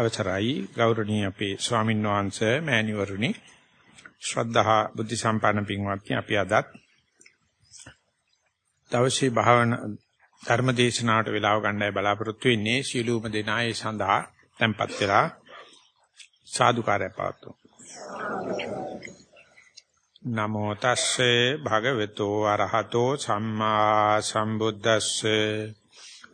අවසරයි. ගෞරවනීය අපේ ස්වාමීන් වහන්සේ මෑණිවරුනි. ශ්‍රද්ධහා බුද්ධ සම්පන්න පින්වත්නි අපි අදත් දවසේ භාවනා ධර්ම දේශනාවට වේලාව ගන්නයි බලාපොරොත්තු වෙන්නේ. සීලූම දෙනායේ සඳහා tempත් වෙලා සාදුකාරය පවතුමු නමෝ තස්සේ භගවතු අරහතෝ සම්මා සම්බුද්දස්සේ.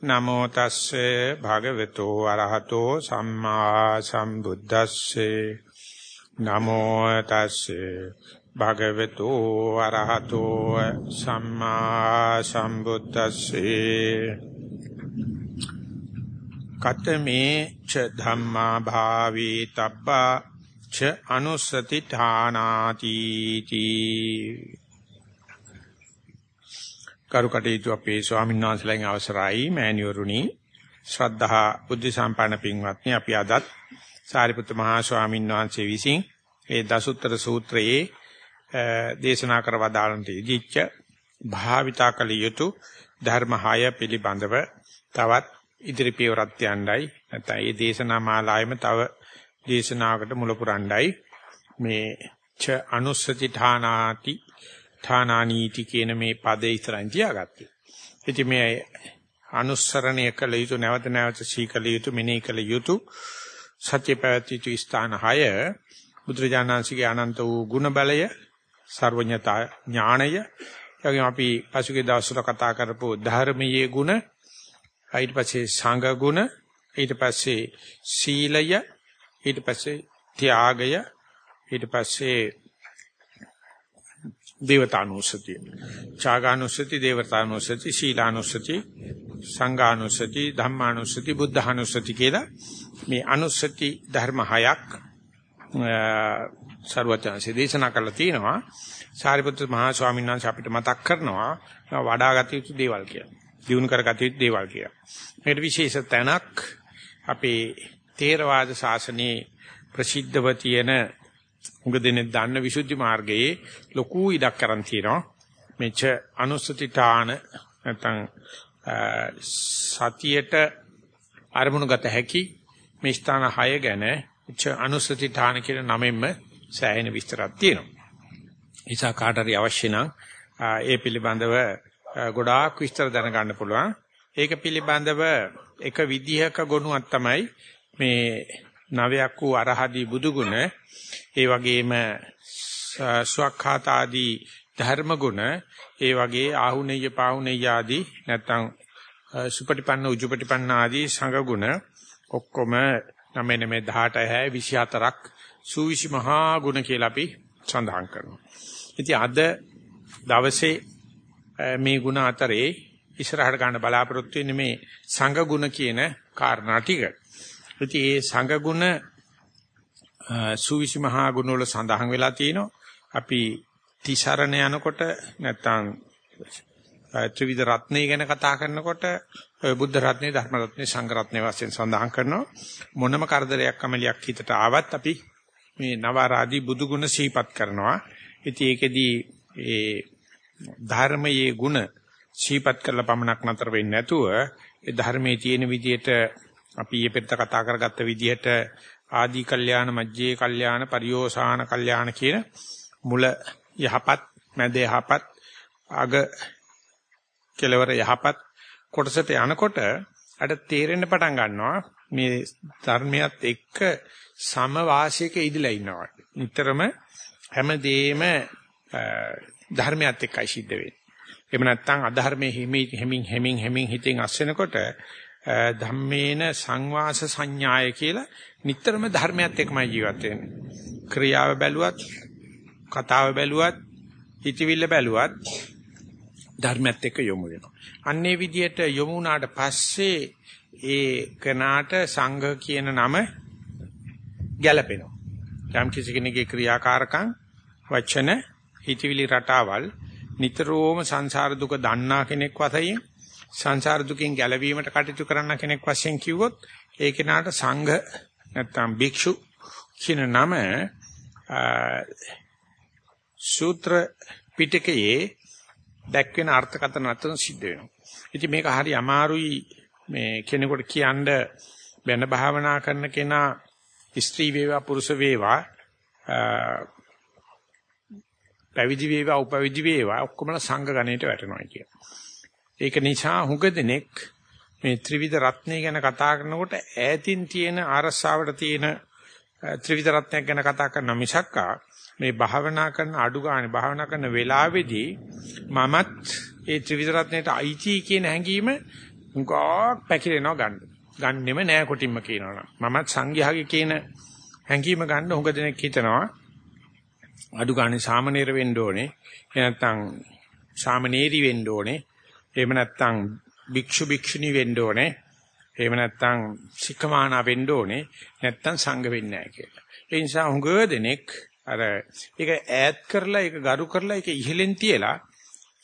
නමෝ තස්සේ භගවතු අරහතෝ සම්මා සම්බුද්දස්සේ. නමෝ තස්සේ භගවතු අරහතෝ සම්මා සම්බුද්දස්සේ. කතමේ ච ධම්මා භාවී තබ්බා ච අනුස්සති ඨානාති තී. කරුකටේතු අපේ ස්වාමීන් වහන්සේලාගෙන් අවසරයි මෑණිවරුනි ශ්‍රද්ධහා බුද්ධ සම්පන්න පින්වත්නි අපි අදත් සාරිපුත්‍ර මහා ස්වාමීන් වහන්සේ විසින් ඒ දසුත්තර සූත්‍රයේ දේශනා කර වදාළන්ට ඉදිච්ච භාවිතා කළ යුතු ධර්ම හය පිළිබඳව තවත් ඉදිරි පියවරක් යන්නයි නැත්නම් මේ දේශනා මාලාවෙම තව දේශනාවකට මුල පුරණ්ඩයි මේ ච අනුස්සති ඨානාති ඨානානීති කියන මේ පදේ ඉස්සරහින් තියාගත්තේ. ඉතින් මේ අනුස්සරණය කළ යුතු නැවත නැවත සීකල යුතු මෙනෙහි කළ යුතු සත්‍ය පැවැත්විතු ස්ථාන 6 බුදුරජාණන්සේගේ අනන්ත වූ ගුණ බලය සර්වඥතා ඥාණය යකින් අපි පසුගිය දවස්වල කතා කරපු ධර්මයේ ගුණ ඊට පස්සේ සංඝ ගුණ ඊට පස්සේ සීලය ඊට පස්සේ ත්‍යාගය ඊට පස්සේ දේවතානුස්සතිය ඡාගානුස්සති දේවතානුස්සති සීලානුස්සති සංඝානුස්සති ධම්මානුස්සති බුද්ධානුස්සති කියලා මේ අනුස්සති ධර්ම හයක් ਸਰවඥාන්සේ දේශනා කරලා තිනවා සාරිපුත්‍ර මහා ස්වාමීන් වහන්සේ අපිට මතක් කරනවා වඩාගත යුතු දේවල් කියලා. දිනු කරගත යුතු දේවල් කියලා. මේකට විශේෂ තැනක් අපේ තේරවාද ශාසනයේ ප්‍රසිද්ධව තියෙන උඟ දෙනෙක් දන්න විසුද්ධි මාර්ගයේ ලොකු ඉඩක් කරන් තියෙනවා. මෙච්ච අනුස්සතිතාන නැත්නම් සතියට අරමුණු ගත හැකි මේ ස්ථාන 6 ගැන මෙච්ච අනුස්සතිතාන කියන නමෙන්ම සෑහෙන විස්තරයක් තියෙනවා. නිසා කාට හරි අවශ්‍ය නම් ඒ පිළිබඳව ගොඩාක් විස්තර දැනගන්න පුළුවන්. ඒක පිළිබඳව එක විදිහක ගොනුවක් තමයි මේ නවයක් වූ අරහදී බුදුගුණ ඒ වගේම ස්වක්ඛාත ආදී ධර්ම ගුණ ඒ වගේ ආහුනේය පාහුනේය ආදී නැත්නම් සුපටිපන්න උජුපටිපන්න ආදී සංඝ ගුණ ඔක්කොම 9 9 18 24ක් සූවිසි මහා ගුණ කියලා අපි සඳහන් කරනවා. ඉතින් අද දවසේ මේ ගුණ අතරේ ඉස්සරහට ගන්න බලාපොරොත්තු වෙන්නේ මේ සංඝ ගුණ කියන කාරණා ටික. ඉතින් ඒ සංඝ ගුණ සූවිසි මහා ගුණ වල සඳහන් වෙලා තිනවා. අපි තිසරණ යනකොට නැත්තම් ත්‍රිවිධ රත්නය ගැන කතා කරනකොට බුද්ධ රත්නේ ධර්ම රත්නේ සංඝ රත්නේ වශයෙන් සඳහන් කරනවා මොනම කරදරයක් අමලියක් හිතට ආවත් අපි මේ නවආරාදී බුදු ගුණ සිහිපත් කරනවා ඉතින් ඒකෙදී ඒ ධර්මයේ ගුණ සිහිපත් කරලා පමණක් නතර වෙන්නේ නැතුව ඒ ධර්මයේ තියෙන විදිහට අපි ඊපෙත්ත කතා කරගත්ත විදිහට ආදී කල්යාණ මජ්ජේ කල්යාණ පරියෝසాన කල්යාණ කියන මුල යහපත් මැද යහපත් අග කෙලවර යහපත් කොටසට යනකොට අර තේරෙන්න පටන් ගන්නවා මේ ධර්මයත් එක්ක සම වාසියක ඉදලා ඉන්නවා. නිතරම හැමදේම ධර්මයත් එක්කයි සිද්ධ වෙන්නේ. එහෙම නැත්නම් අධර්මයේ හිමින් හිමින් හිමින් හිතෙන් අස්සෙනකොට ධම්මේන සංවාස සංඥාය කියලා නිතරම ධර්මයත් එක්කමයි ජීවත් වෙන්නේ. ක්‍රියාව බැලුවත්, කතාව බැලුවත්, හිතවිල්ල බැලුවත් ධර්මයත් එක්ක යොමු වෙනවා. අන්නේ විදියට යොමු වුණාට පස්සේ ඒ කනාට සංඝ කියන නම ගැළපෙනවා. යම් කිසි කෙනෙකුගේ ක්‍රියාකාරකම් වචන හිතවිලි රටාවල් නිතරම සංසාර දුක දන්නා කෙනෙක් වශයෙන් සංසාර දුකෙන් ගැලවීමට කටයුතු කරන්න කෙනෙක් වශයෙන් කිව්වොත් ඒ කෙනාට සංඝ නැත්නම් භික්ෂු කියන නම සූත්‍ර පිටකයේ දැක්වෙන අර්ථකථන අතර සිද්ධ වෙනවා. ඉතින් මේක හරි අමාරුයි මේ කෙනෙකුට කියන්න වෙන භාවනා කරන කෙනා ස්ත්‍රී වේවා පුරුෂ වේවා පැවිදි වේවා උපවිදි වේවා ඔක්කොමලා සංඝ ගණයට වැටෙනවා කියන. ඒක නිසා හුඟ දෙනෙක් මේ ත්‍රිවිධ රත්නය ගැන කතා කරනකොට ඈතින් තියෙන ආරස්සාවට තියෙන ත්‍රිවිධ රත්නයක් ගැන කතා කරන මිසක්කා මේ භාවනා කරන අඩු ගන්න භාවනා කරන වෙලාවේදී මමත් ඒ ත්‍රිවිධ රත්නයට අයිති කියන හැඟීම උගක් පැකිලෙනවා ගන්න. ගන්නෙම නෑ කොටින්ම කියනවනම්. මමත් සංඝයාගේ කියන හැඟීම ගන්න හුඟ දෙනෙක් හිතනවා අඩු ගන්න සාමනීර වෙන්න ඕනේ. එහෙනම් සාමනීරි වෙන්න ඕනේ. එහෙම නැත්නම් භික්ෂු භික්ෂුණී වෙන්න ඕනේ. එහෙම නැත්නම් සික්කමානා වෙන්න ඕනේ. නැත්නම් සංඝ වෙන්නේ නැහැ කියලා. ඒ නිසා හුඟ දෙනෙක් අර ඒක ඈඩ් කරලා ඒක ගරු කරලා ඒක ඉහලෙන් තියලා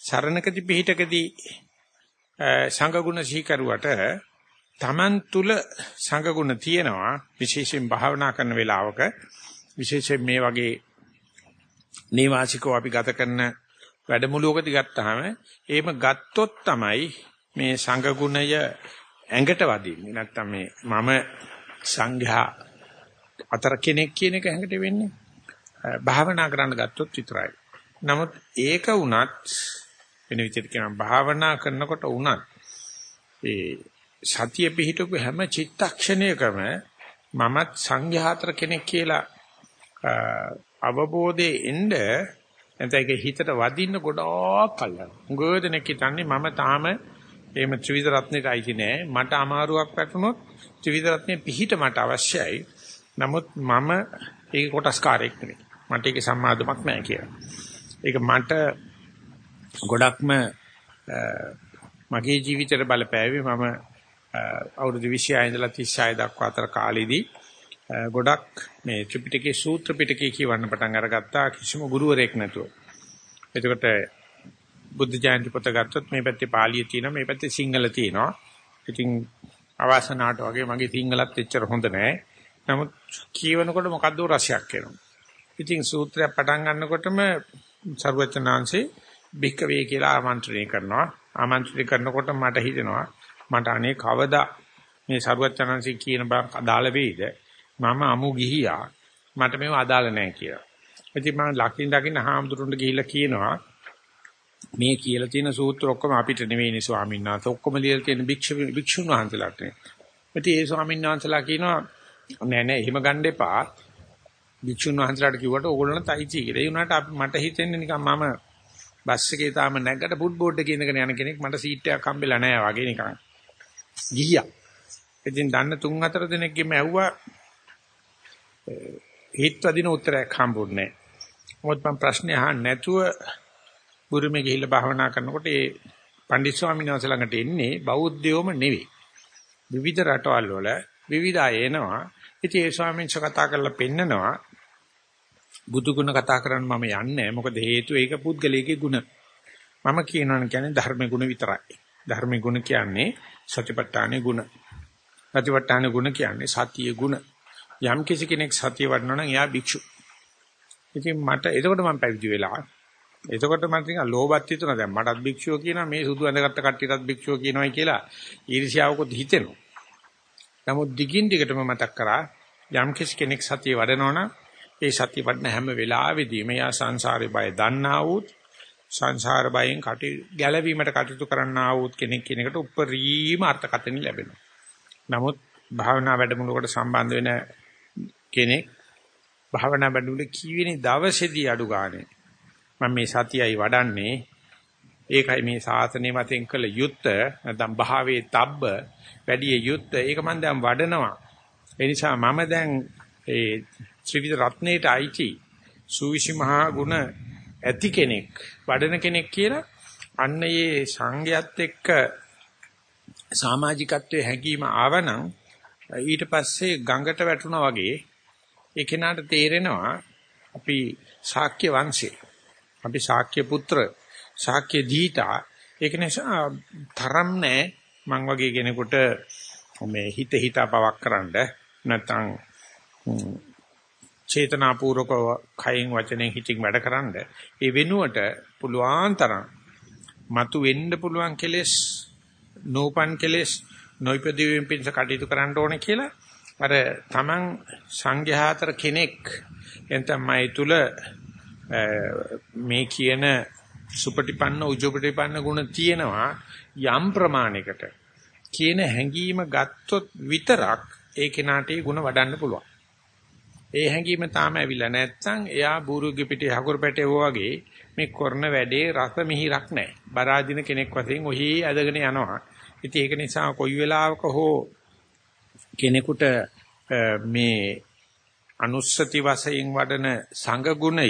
සරණකදී පිහිටකදී සංඝගුණ සීකරුවට Taman තුල සංඝගුණ තියෙනවා විශේෂයෙන් භාවනා කරන වෙලාවක විශේෂයෙන් මේ වගේ නේවාසිකව අපි ගත කරන වැඩමුළුවකදී ගත්තාම එහෙම ගත්තොත් තමයි මේ සංඝගුණය ඇඟට වදින්නේ නැත්තම් මේ මම සංඝයා අතර කෙනෙක් කියන එක ඇඟට වෙන්නේ භාවනා කරන්න ගත්තොත් විතරයි. නමුත් ඒක වුණත් වෙන විදිහට කියනවා භාවනා කරනකොට වුණත් ඒ සතිය පිහිටපු හැම චිත්තක්ෂණයකම මමත් සංඝයාතර කෙනෙක් කියලා අවබෝධයේ එන්න නැත්නම් ඒක හිතට වදින්න ගොඩාක් කල් යනවා. උගෝදෙනෙක් හිතන්නේ මම තාම එහෙම ත්‍රිවිධ රත්නෙට අයිති නෑ. මට අමාරුවක් වැටුනොත් ත්‍රිවිධ රත්නේ පිහිට මට අවශ්‍යයි. නමුත් මම ඒක කොටස්කාරයක් නෙවෙයි. මට ඒක සම්මාදමක් නෑ කියලා. ඒක මට ගොඩක්ම මගේ ජීවිතේට බලපෑවේ මම අවුරුදු 26 ඉඳලා 36 දක්වා අතර කාලෙදී ගොඩක් මේ ත්‍රිපිටකයේ සූත්‍ර පිටකයේ කියවන්න පටන් අරගත්තා කිසිම ගුරුවරයෙක් නැතුව. එතකොට බුද්ධ ජයන්ති පොත ගත්තොත් මේ පැත්තේ පාලිය තියෙනවා මේ පැත්තේ සිංහල තියෙනවා. ඉතින් අවාසනාවට වගේ මගේ සිංහලත් එච්චර හොඳ නැහැ. නමුත් කියවනකොට මොකද්ද රසයක් එනවා. ඉතින් සූත්‍රය පටන් ගන්නකොටම ਸਰවචනාංශේ භික්කවේ කියලා ආමන්ත්‍රණය කරනවා. ආමන්ත්‍රණය කරනකොට මට හිතෙනවා මට අනේ කවදා මේ ਸਰවචනාංශේ කියන බා අදාළ වෙයිද? මම අමු ගිහියා මට මේව අදාළ නැහැ කියලා. ඉතින් මම ලකින් දකින්න හාමුදුරුන්ට ගිහිල්ලා කියනවා මේ කියලා තියෙන සූත්‍ර ඔක්කොම අපිට නෙවෙයිනේ ස්වාමීන් වහන්සේ ඔක්කොම ලියලා තියෙන භික්ෂු භික්ෂුන් වහන්සේලාට නේ. ඉතින් ඒ ස්වාමීන් වහන්සේලා කියනවා නෑ නෑ එහෙම ගන්න එපා. භික්ෂුන් වහන්සේලාට කිව්වට ඕගොල්ලන්ට අයිති කියලා. ඒ වුණාට අපි මට හිතෙන්නේ නිකන් මම බස් එකේ තාම නැග්ගට ෆුට් බෝඩ් එකේ ඉඳගෙන යන කෙනෙක් මට සීට් එකක් හම්බෙලා නැහැ වගේ නිකන්. ගිහියා. ඉතින් දන්න තුන් හතර දෙනෙක්ගෙම ඇහුවා හිත වදින උත්තරයක් හම්බුන්නේ නැහැ. මොකද මම ප්‍රශ්නේ අහන්න නැතුව බුරුමේ ගිහිල්ලා භාවනා කරනකොට ඒ පණ්ඩිත ස්වාමීන් වහන්සේ ළඟට එන්නේ බෞද්ධයෝම නෙවෙයි. විවිධ රටවල් වල විවිධ අය එනවා. ඉතින් ඒ ස්වාමීන් වහන්සේ කතා කරලා පෙන්නනවා බුදු ගුණ කතා කරන්න මම යන්නේ මොකද හේතුව ඒක පුද්ගලයේ ගුණ. මම කියනවනේ කියන්නේ ධර්ම ගුණ විතරයි. ධර්ම ගුණ කියන්නේ සතිපට්ඨාන ගුණ. සතිපට්ඨාන ගුණ කියන්නේ සතිය ගුණ. යම් කිසි කෙනෙක් සතිය වඩනවා නම් එයා භික්ෂු. ඉතින් මට එතකොට මම පැවිදි වෙලා එතකොට මම නිකන් ලෝභත් හිතුණා දැන් මටත් භික්ෂුව කියනවා මේ සුදු ඇඳගත්ත කට්ටියටත් භික්ෂුව කියනවායි කියලා ඊර්ෂ්‍යාවකුත් හිතෙනවා. නමුත් දිගින් දිගටම මතක් කරා යම් කිසි කෙනෙක් සතිය වඩනවනම් ඒ සතිය වඩන හැම වෙලාවෙදීම යා සංසාරේ බය දන්නා වූත් සංසාර බයෙන් කටි ගැලවීමට කටයුතු කරන්නා වූත් කෙනෙක් කියන එකට උපරිම අර්ථකථන ලැබෙනවා. නමුත් භාවනා වැඩමුළුවකට සම්බන්ධ වෙන කෙනෙක් භාවනා වැඩමුළුවේ කීවෙනි දවසේදී අඩු ගානේ මම මේ සතියයි වඩන්නේ. ඒකයි මේ ශාසනය මතෙන් කළ යුත්ත නැත්නම් භාවයේ තබ්බ වැඩි යුත්ත. ඒක මම දැන් වඩනවා. ඒ නිසා මම දැන් ඒ ත්‍රිවිධ රත්නයේට අයිති සූවිසි මහා ගුණ ඇති කෙනෙක් වඩන කෙනෙක් කියලා අන්න ඒ සංඝයත් එක්ක සමාජිකත්වයේ හැඟීම ආවනම් ඊට පස්සේ ගඟට වැටුණා වගේ ඒ කෙනාට තේරෙනවා අපි ශාක්‍ය වංශේ අපි ශාක්‍ය පුත්‍ර ශාක්‍ය දීතා. ඒක නිසා තරම් නැහැ මං වගේ කෙනෙකුට මේ හිත හිතා පවක් කරන්න නැත්නම් චේතනාපූර්වකව කයින් වචනෙන් හිතින් වැඩකරනද ඒ වෙනුවට පුළුවන් තරම් මතු වෙන්න පුළුවන් කෙලෙස් නෝපන් කෙලෙස් නොයිපදීවීම පිණිස කටයුතු කරන්න ඕනේ කියලා අර Taman සංඝයාතර කෙනෙක් එතමයි තුල මේ කියන සුපටිපන්න උජුපටිපන්න ගුණ තියෙනවා යම් ප්‍රමාණයකට කියන හැඟීම ගත්තොත් විතරක් ඒ කෙනාට ඒ ගුණ වඩන්න පුළුවන්. ඒ හැඟීම තාම ඇවිල්ලා නැත්නම් එයා බූරුගේ පිටේ හකුරු පැටේ වගේ මේ කරන වැඩේ රස මිහිරක් නැහැ. බරාදින කෙනෙක් වශයෙන් ඔහි ඇදගෙන යනවා. ඉතින් ඒක නිසා කොයි වෙලාවක හෝ කෙනෙකුට මේ අනුස්සති වශයෙන් වඩන සංඝ ගුණය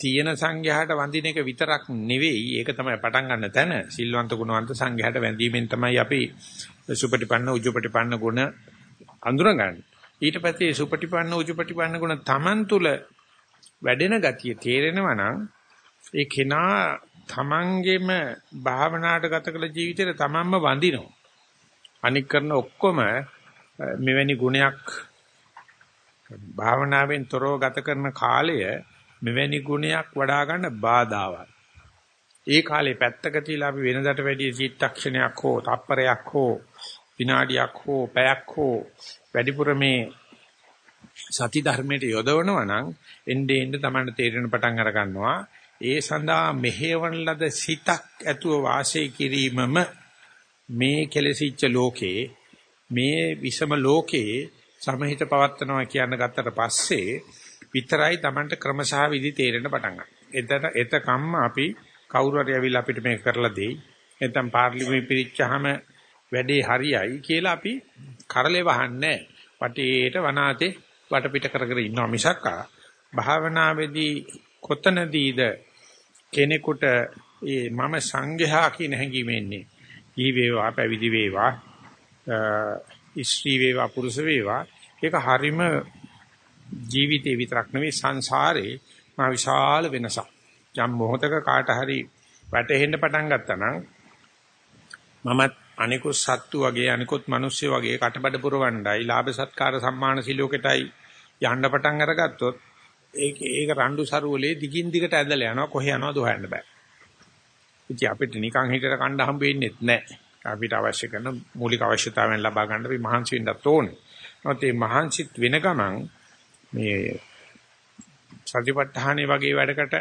තියෙන සංඝයාට වඳින එක විතරක් නෙවෙයි. ඒක තමයි පටන් ගන්න තැන. සිල්වන්ත ගුණවන්ත සංඝයාට වැඳීමෙන් තමයි අපි සුපටිපන්න උජුපටිපන්න ගුණ අඳුරගන්නේ ඊට පස්සේ සුපටිපන්න උජුපටිපන්න ගුණ Taman තුල වැඩෙන ගතිය තේරෙනවා නම් ඒ කෙනා තමන්ගේම භාවනාවට ගත කළ ජීවිතේට තමන්ම වඳිනවා. අනික් කරන ඔක්කොම මෙවැනි ගුණයක් භාවනාවෙන් තොරව ගත කරන කාලය මෙවැනි ගුණයක් වඩා ගන්න බාධාවක්. ඒ කාලේ පැත්තක තියලා අපි වෙනදට වැඩිය චිත්තක්ෂණයක් හෝ තප්පරයක් හෝ විනාඩියක් හෝ පැයක් හෝ වැඩිපුර මේ සති ධර්මයට යොදවනවා නම් එnde end තමයි තේරෙන පටන් අර ගන්නවා ඒ සඳහා මෙහෙවන ලද සිතක් ඇතුව වාසය කිරීමම මේ කෙලසිච්ච ලෝකේ මේ විෂම ලෝකේ සමහිත පවත්නවා කියන ගත්තට පස්සේ විතරයි Tamanට ක්‍රමසහ විදි තේරෙන්න පටන් ගන්න. එතන එතකම්ම අපි කවුරු හරි ඇවිල්ලා අපිට මේක කරලා දෙයි. නැත්නම් පාර්ලිමේ පිරිච්චාම වැඩේ හරියයි කියලා අපි කරලේ වහන්නේ වටේට වනාතේ වටපිට කර කර ඉන්නවා මිසක් භාවනාවේදී කොතනදීද කෙනෙකුට ඒ මම සංඝයා කියන හැඟීම එන්නේ. ඊ වේවා පැවිදි වේවා ස්ත්‍රී වේවා පුරුෂ වේවා ඒක හරීම ජීවිතේ විතරක් නෙවෙයි සංසාරේ මා විශාල වෙනසක්. යම් මොහතක කාට හරි වැටෙහෙන්න පටන් ගත්තා නම් මමත් අනිකුත් සත්තු වගේ අනිකුත් මිනිස්සු වගේ කටබඩ පුරවණ්ඩයි ලාභ සත්කාර සම්මාන සිලෝකෙටයි යන්න පටන් අරගත්තොත් ඒක ඒක රණ්ඩු සරුවලේ දිගින් දිගට ඇදලා යනවා කොහේ යනවද හොයන්න බෑ. ඉතින් අපිට නිකන් හිතට කණ්ඩ හම්බ වෙන්නේ නැහැ. අපිට අවශ්‍ය කරන මූලික අවශ්‍යතාවයන් ලබා ගන්න අපි මහන්සි වෙන්නත් ඕනේ. නමුත් මේ මහන්සිත් වෙන ගමන් මේ සතිපට්ඨානෙ වගේ වැඩකට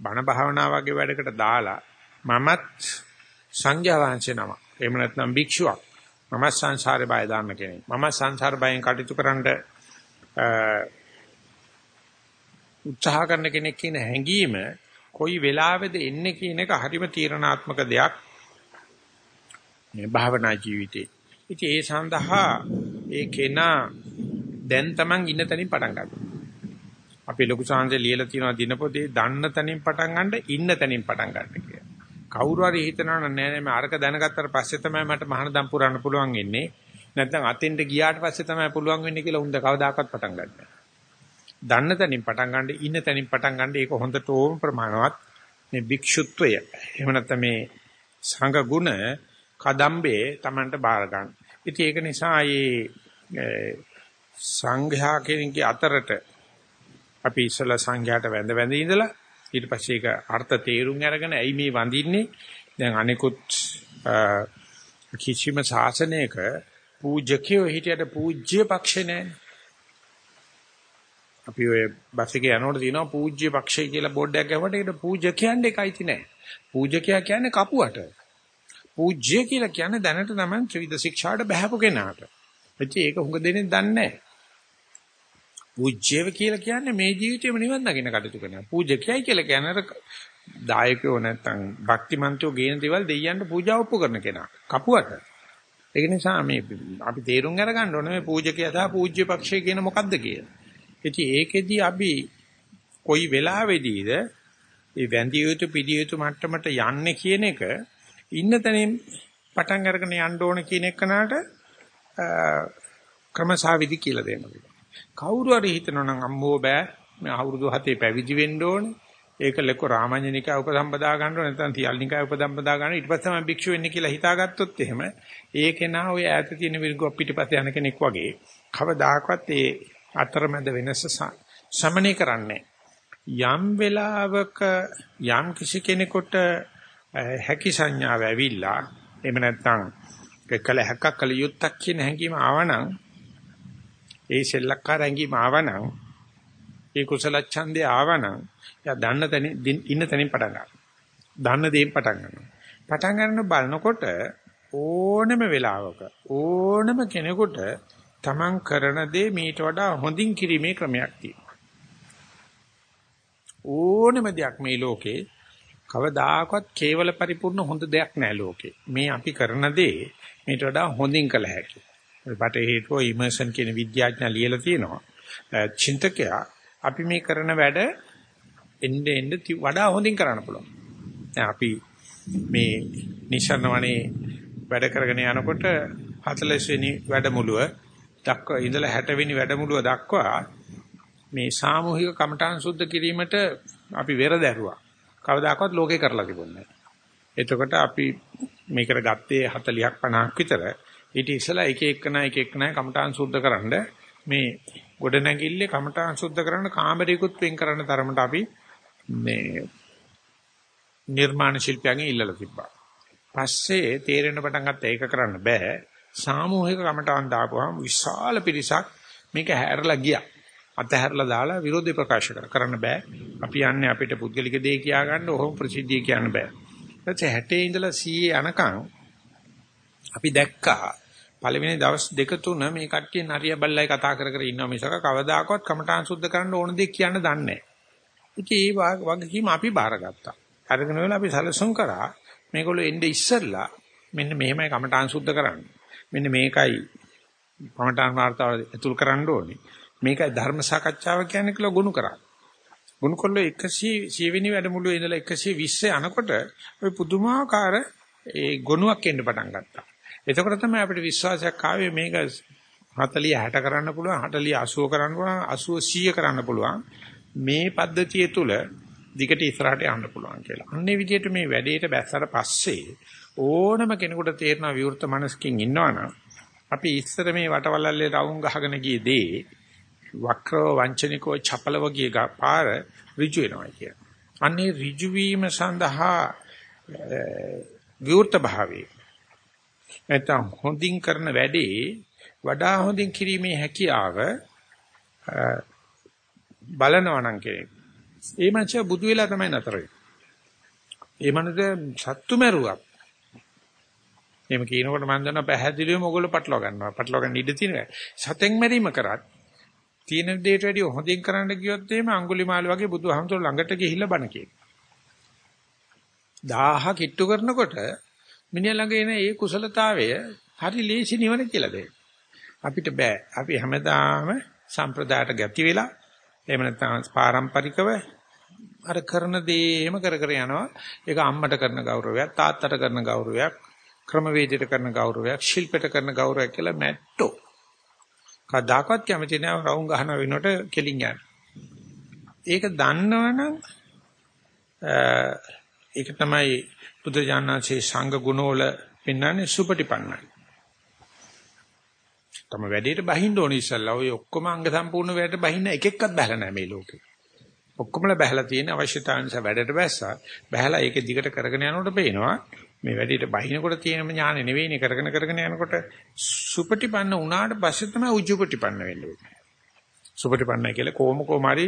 බණ භාවනා වගේ වැඩකට දාලා මමත් සංඝයා වහන්සේ නම. එහෙම නැත්නම් භික්ෂුවක්. මම සංසාරේ බය දාන්න කෙනෙක්. මම සංසාර බයෙන් කටයුතු කරන්න උත්සාහ කරන කෙනෙක් කියන හැඟීම කොයි වෙලාවෙද එන්නේ කියන එක හරිම තීරණාත්මක දෙයක් මේ භාවනා ජීවිතේ. ඉතින් ඒ සඳහා ඒ කෙනා දැන් Taman ඉන්න තැනින් පටන් ගන්නවා. අපි ලොකු සංහසේ ලියලා තියෙනවා දිනපොතේ දන්න තැනින් පටන් ගන්න ඉන්න තැනින් පටන් ගන්න කියලා. කවුරු හරි හිතනවා නෑ නෑ මේ අරක දැනගත්තට පස්සේ තමයි මට මහානදම් පුරන්න පුළුවන් වෙන්නේ. නැත්නම් අතෙන්ට ගියාට පස්සේ තමයි පුළුවන් වෙන්නේ කියලා උන්ද කවදාකවත් පටන් ගන්න. දන්න තැනින් පටන් ගන්න ඉන්න තැනින් පටන් ගන්න ඒක හොඳට ඕම ප්‍රමාණවත් මේ භික්ෂුත්වය. එහෙම නැත්නම් මේ සංඝ ගුණ කදම්බේ Tamanට බාර ගන්න. ඉතින් ඒක නිසා මේ සංඝයා කෙනෙක්ගේ අතරට අපි ඉස්සලා සංඝයාට වැඳ වැඳ ඉඳලා ඊට පස්සේ ඒක අර්ථ තේරුම් අරගෙන ඇයි මේ වඳින්නේ දැන් අනිකුත් කිසිම ශාසනයක පූජකයෝ හිටියට පූජ්‍ය පක්ෂේ නැහැ අපි ඔය බස් එකේ යනකොට තියෙනවා පූජ්‍ය පක්ෂය කියලා බෝඩ් එකක් ගහුවට ඒකට පූජකයන් එකයිති නැහැ පූජකයා කියන්නේ කපුවට පූජ්‍ය කියලා කියන්නේ දැනට තමයි ත්‍රිවිධ ශික්ෂාට බහැපු කෙනාට එච්චි ඒක හුඟ දෙනෙක් දන්නේ නැහැ පූජ්‍යව කියලා කියන්නේ මේ ජීවිතේම නිවන් දකින්න කටයුතු කරනවා. පූජකයයි කියලා කියන්නේ අර දායකයෝ නැත්තම් භක්තිමන්තයෝ ගේන දේවල් දෙයියන්ට පූජා ඔප්පු කරන කෙනා. කපුවට. ඒක නිසා මේ අපි තේරුම් අරගන්න ඕනේ මේ පූජකයා සහ පූජ්‍ය පක්ෂය කියන මොකද්ද කියලා. ඉතින් ඒකෙදී අපි කොයි වෙලාවෙදීද මේ වැඳිය යුතු පිළිය යුතු මට්ටමට යන්නේ කියන එක ඉන්න තැනින් පටන් අරගෙන යන්න ඕන කියන එකනට ක්‍රමසාවිදි කියලා දෙනවා. කවුරු හරි හිතනවා නම් අම්මෝ බෑ මේ අවුරුදු 7 පැවිදි වෙන්න ඕනේ. ඒක ලෙක රාමඤ්ඤනිකා උපසම්පදා ගන්න ඕනේ නැත්නම් තියල්නිකා උපසම්පදා ගන්න ඊට පස්සේ මම භික්ෂුව වෙන්නේ කියලා හිතාගත්තොත් එහෙම ඒකේ නා ඔය ඈත තියෙන විරුගුවක් පිටිපස්සේ යන කෙනෙක් වගේ කවදාකවත් ඒ අතරමැද වෙනස සමනය කරන්නේ යම් වෙලාවක යම් කිසි කෙනෙකුට හැකි සංඥාව ඇවිල්ලා එහෙම නැත්නම් කළ හැක්කක් කළ යුත්තක් කියන හැඟීම ආවනම් ඒ සෙල්ලක්කාර හැඟීම ආවනම් ඒ කුසල ඡන්දේ ආවනම් යා දන්න තැන ඉන්න තැනින් පටන් ගන්නවා. දන්න දේෙන් පටන් ගන්නවා. පටන් ගන්න බලනකොට ඕනම වෙලාවක ඕනම කෙනෙකුට තමන් කරන දේ මීට වඩා හොඳින් කිරීමේ ක්‍රමයක් තියෙනවා. ඕනම දෙයක් මේ ලෝකේ කවදාකවත් කේවල පරිපූර්ණ හොඳ දෙයක් නෑ ලෝකේ. මේ අපි කරන දේ මීට වඩා හොඳින් කළ හැකියි. බට හේතුව ඉමර්ෂන් කියන විද්‍යාඥයා ලියලා තියෙනවා. චින්තකයා අපි මේ කරන වැඩ එnde end වඩා හොඳින් කරන්න පුළුවන්. දැන් අපි මේ නිශරණ වනේ වැඩ කරගෙන යනකොට 40 වෙනි වැඩමුළුව දක්වා ඉඳලා 60 වෙනි වැඩමුළුව දක්වා මේ සාමූහික කමඨාන් සුද්ධ කිරීමට අපි වෙර දැරුවා. කවදාකවත් ලෝකේ කරලා තිබුණේ නැහැ. එතකොට අපි මේකට ගත්තේ 40ක් 50ක් විතර. ඊට ඉස්සලා එක එකනා එක එකනා කමඨාන් සුද්ධ කරන්න මේ ගොඩ නැගිල්ලේ කමඨාන් සුද්ධ කරන්න කාමරයකුත් වෙන් කරන්න තරමට අපි මේ නිර්මාණ ශිල්පියන්ගෙන් ඉල්ලලා තිබ්බා. පස්සේ තේරෙන පටන් ගත්ත ඒක කරන්න බෑ. සාමූහික කමඨාන් දාපුවාම විශාල පිරිසක් මේක හැරලා ගියා. අතහැරලා දාලා විරෝධය ප්‍රකාශ කරන්න බෑ. අපි යන්නේ අපිට පුද්ගලික දේ කියා ගන්න ඕම ප්‍රසිද්ධිය කියන්න බෑ. ඊපස්සේ 60 ඉඳලා 100 යනකම් අපි දැක්කා පළවෙනි දවස් දෙක තුන මේ කට්ටිය නරිය බල්ලයි කතා කර කර ඉන්නවා මිසක කවදාකවත් කමඨාන් සුද්ධ කරන්න ඕන දෙයක් කියන්න දන්නේ නැහැ. ඉතින් ඒ වගකීම අපි බාරගත්තා. අරගෙන වෙලා අපි සැලසුම් කරා මේගොල්ලෝ එnde ඉස්සෙල්ලා මෙන්න මෙහෙමයි කමඨාන් සුද්ධ කරන්න. මෙන්න මේකයි කමඨාන් වාර්තාව ඇතුල් කරන්න ඕනේ. මේකයි ධර්ම සාකච්ඡාව කියන්නේ කියලා ගුණ කරා. ගුණ කොල්ල 100 වෙනි වැඩමුළුවේ ඉඳලා 120 යනකොට ওই පුදුමාකාර ඒ ගුණයක් එන්න පටන් ගත්තා. එතකොට තමයි අපිට විශ්වාසයක් ආවේ මේක 40 60 කරන්න පුළුවන් 40 80 කරන්න පුළුවන් 80 100 කරන්න පුළුවන් මේ පද්ධතිය තුල දිගට ඉස්සරහට යන්න පුළුවන් කියලා. අන්නේ විදිහට මේ වැඩේට බැස්සට පස්සේ ඕනම කෙනෙකුට තේරෙන විවෘත මනසකින් ඉන්නවනම් අපි ඉස්සර මේ වටවලල්ලේ රවුම් ගහගෙන ගියේ දේ වක්‍රව වංචනිකව චපලව ගිය පාර ඍජු වෙනවා කියන. අන්නේ ඍජු වීම සඳහා විවෘත භාවයේ නැත්නම් හොඳින් කරන වැඩේ වඩා හොඳින් කිරීමේ හැකියාව බලනවා නම් කෙනෙක්. ඒ මනස බුදු වෙලා තමයි නතර වෙන්නේ. ඒ මනස සත්තු මරුවක්. එහෙම කියනකොට මම දන්නවා පැහැදිලිවම ඔයගොල්ලෝ පටලවා ගන්නවා. පටලවා ගන්න ඉඩ තියෙනවා. සතෙන් මැරීම කරත් තියෙන දෙයට වැඩිය හොඳින් කරන්න ගියොත් එහෙම අඟුලිමාල වගේ බුදුහාමුදුර ළඟට ගිහිල්ලා බණ කියන. 1000 කිට්ටු කරනකොට මිනිහ ළඟ එන ඒ කුසලතාවය හරි ලේසි නිවන කියලා දෙන්න. අපිට බෑ. අපි හැමදාම සම්ප්‍රදායට ගැති වෙලා එහෙම නැත්නම් පාරම්පරිකව අර කරන දේම කර කර යනවා. ඒක අම්මට කරන ගෞරවයක්, තාත්තට කරන ගෞරවයක්, ක්‍රමවේදයට කරන ගෞරවයක්, ශිල්පයට කරන ගෞරවයක් කියලා මැට්ටෝ. කවදාකවත් කැමති නෑ රවුම් ගහන වෙනකොට කෙලින් යන්න. ඒක දන්නවනම් ඒක තමයි බුදුජානනාංශයේ සංඝ ගුණවල පෙන්වන්නේ සුපටිපන්නයි. තම වැඩේට බහින්න ඕනේ ඉස්සල්ලා. ඔය ඔක්කොම අංග සම්පූර්ණ වැඩට බහින්න එක එක්කත් බහලා නැහැ මේ ලෝකේ. ඔක්කොමලා බහලා තියෙන අවශ්‍යතාවය නිසා වැඩට බැස්සා. බහලා ඒක දිගට කරගෙන යනකොට පේනවා මේ වැඩේට බහිනකොට තියෙන ඥානෙ නෙවෙයිනේ කරගෙන කරගෙන යනකොට සුපටිපන්න වුණාට පස්සේ තමයි උජුපටිපන්න වෙන්නේ. සුපටිපන්නයි කියලා කොහොම කොහමාරි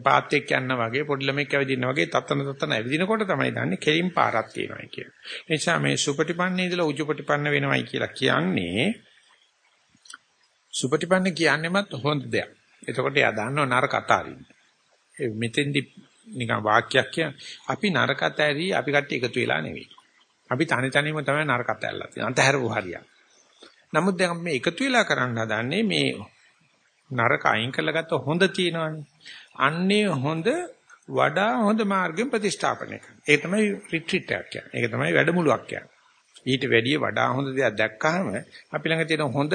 පාත්‍යක් යන්න වගේ පොඩි ළමෙක් ඇවිදින්න වගේ තත්තන තත්තන ඇවිදිනකොට තමයි දන්නේ කෙලින් පාරක් තියෙනවායි කියලා. ඒ නිසා මේ සුපටිපන්නේ ඉඳලා උජුපටිපන්න වෙනවයි කියලා කියන්නේ සුපටිපන්න කියන්නේමත් හොඳ දෙයක්. එතකොට එයා දන්නව නරක අතාරින්න. ඒ මෙතෙන්දි නිකන් වාක්‍යයක් කිය අපි නරක අතෑරි අපි කට්ටිය එකතු වෙලා නෙවෙයි. අපි තනි තනියම තමයි නරක අතෑරලා තියෙන්නේ. අතහැරපු හරියක්. නමුත් දැන් මේ එකතු වෙලා කරන්න හදන්නේ මේ නරක අයින් කරලා ගත්ත හොඳ තියෙනවනේ. අන්නේ හොඳ වඩා හොඳ මාර්ගෙන් ප්‍රතිස්ථාපනය කරනවා. ඒ තමයි රිට්‍රීට් එකක් කියන්නේ. ඒක තමයි වැඩමුළුවක් කියන්නේ. ඊට වැඩිය වඩා හොඳ දෙයක් දැක්කහම අපි ළඟ තියෙන හොඳ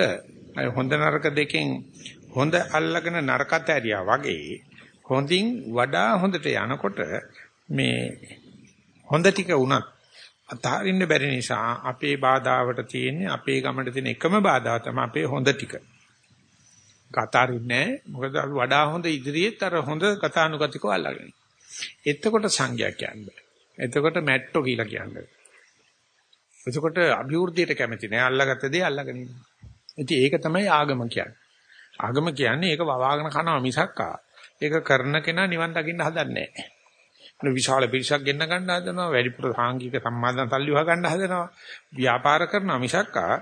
හොඳ නරක දෙකෙන් හොඳ අල්ලගෙන නරකත් ඇරියා වගේ හොඳින් වඩා හොඳට යනකොට මේ හොඳ ටික උනත් අතහරින්න බැරි නිසා අපේ බාධාවට තියෙන්නේ අපේ ගමට තියෙන එකම බාධාව තමයි අපේ හොඳ ටික. කතරින්නේ මොකද වඩා හොඳ ඉදිරියේත් අර හොඳ කතානුගතිකව අල්ලගෙන. එතකොට සංඥා කියන්නේ. එතකොට මැට්ටෝ කියලා කියන්නේ. එතකොට අභිවෘද්ධියට කැමති නෑ අල්ලගත්ත දේ අල්ලගෙන ඉන්නවා. ඉතින් ඒක තමයි ආගම කියන්නේ. ආගම කියන්නේ ඒක වවාගෙන කනවා මිසක්කා. ඒක කරන කෙනා නිවන් දකින්න හදන්නේ නෑ. විශාල පිරිසක් ගෙන්න ගන්න හදනවා වැඩිපුර සාංගික සම්මාදන් සල්ලි වහ ගන්න හදනවා ව්‍යාපාර කරනවා මිසක්කා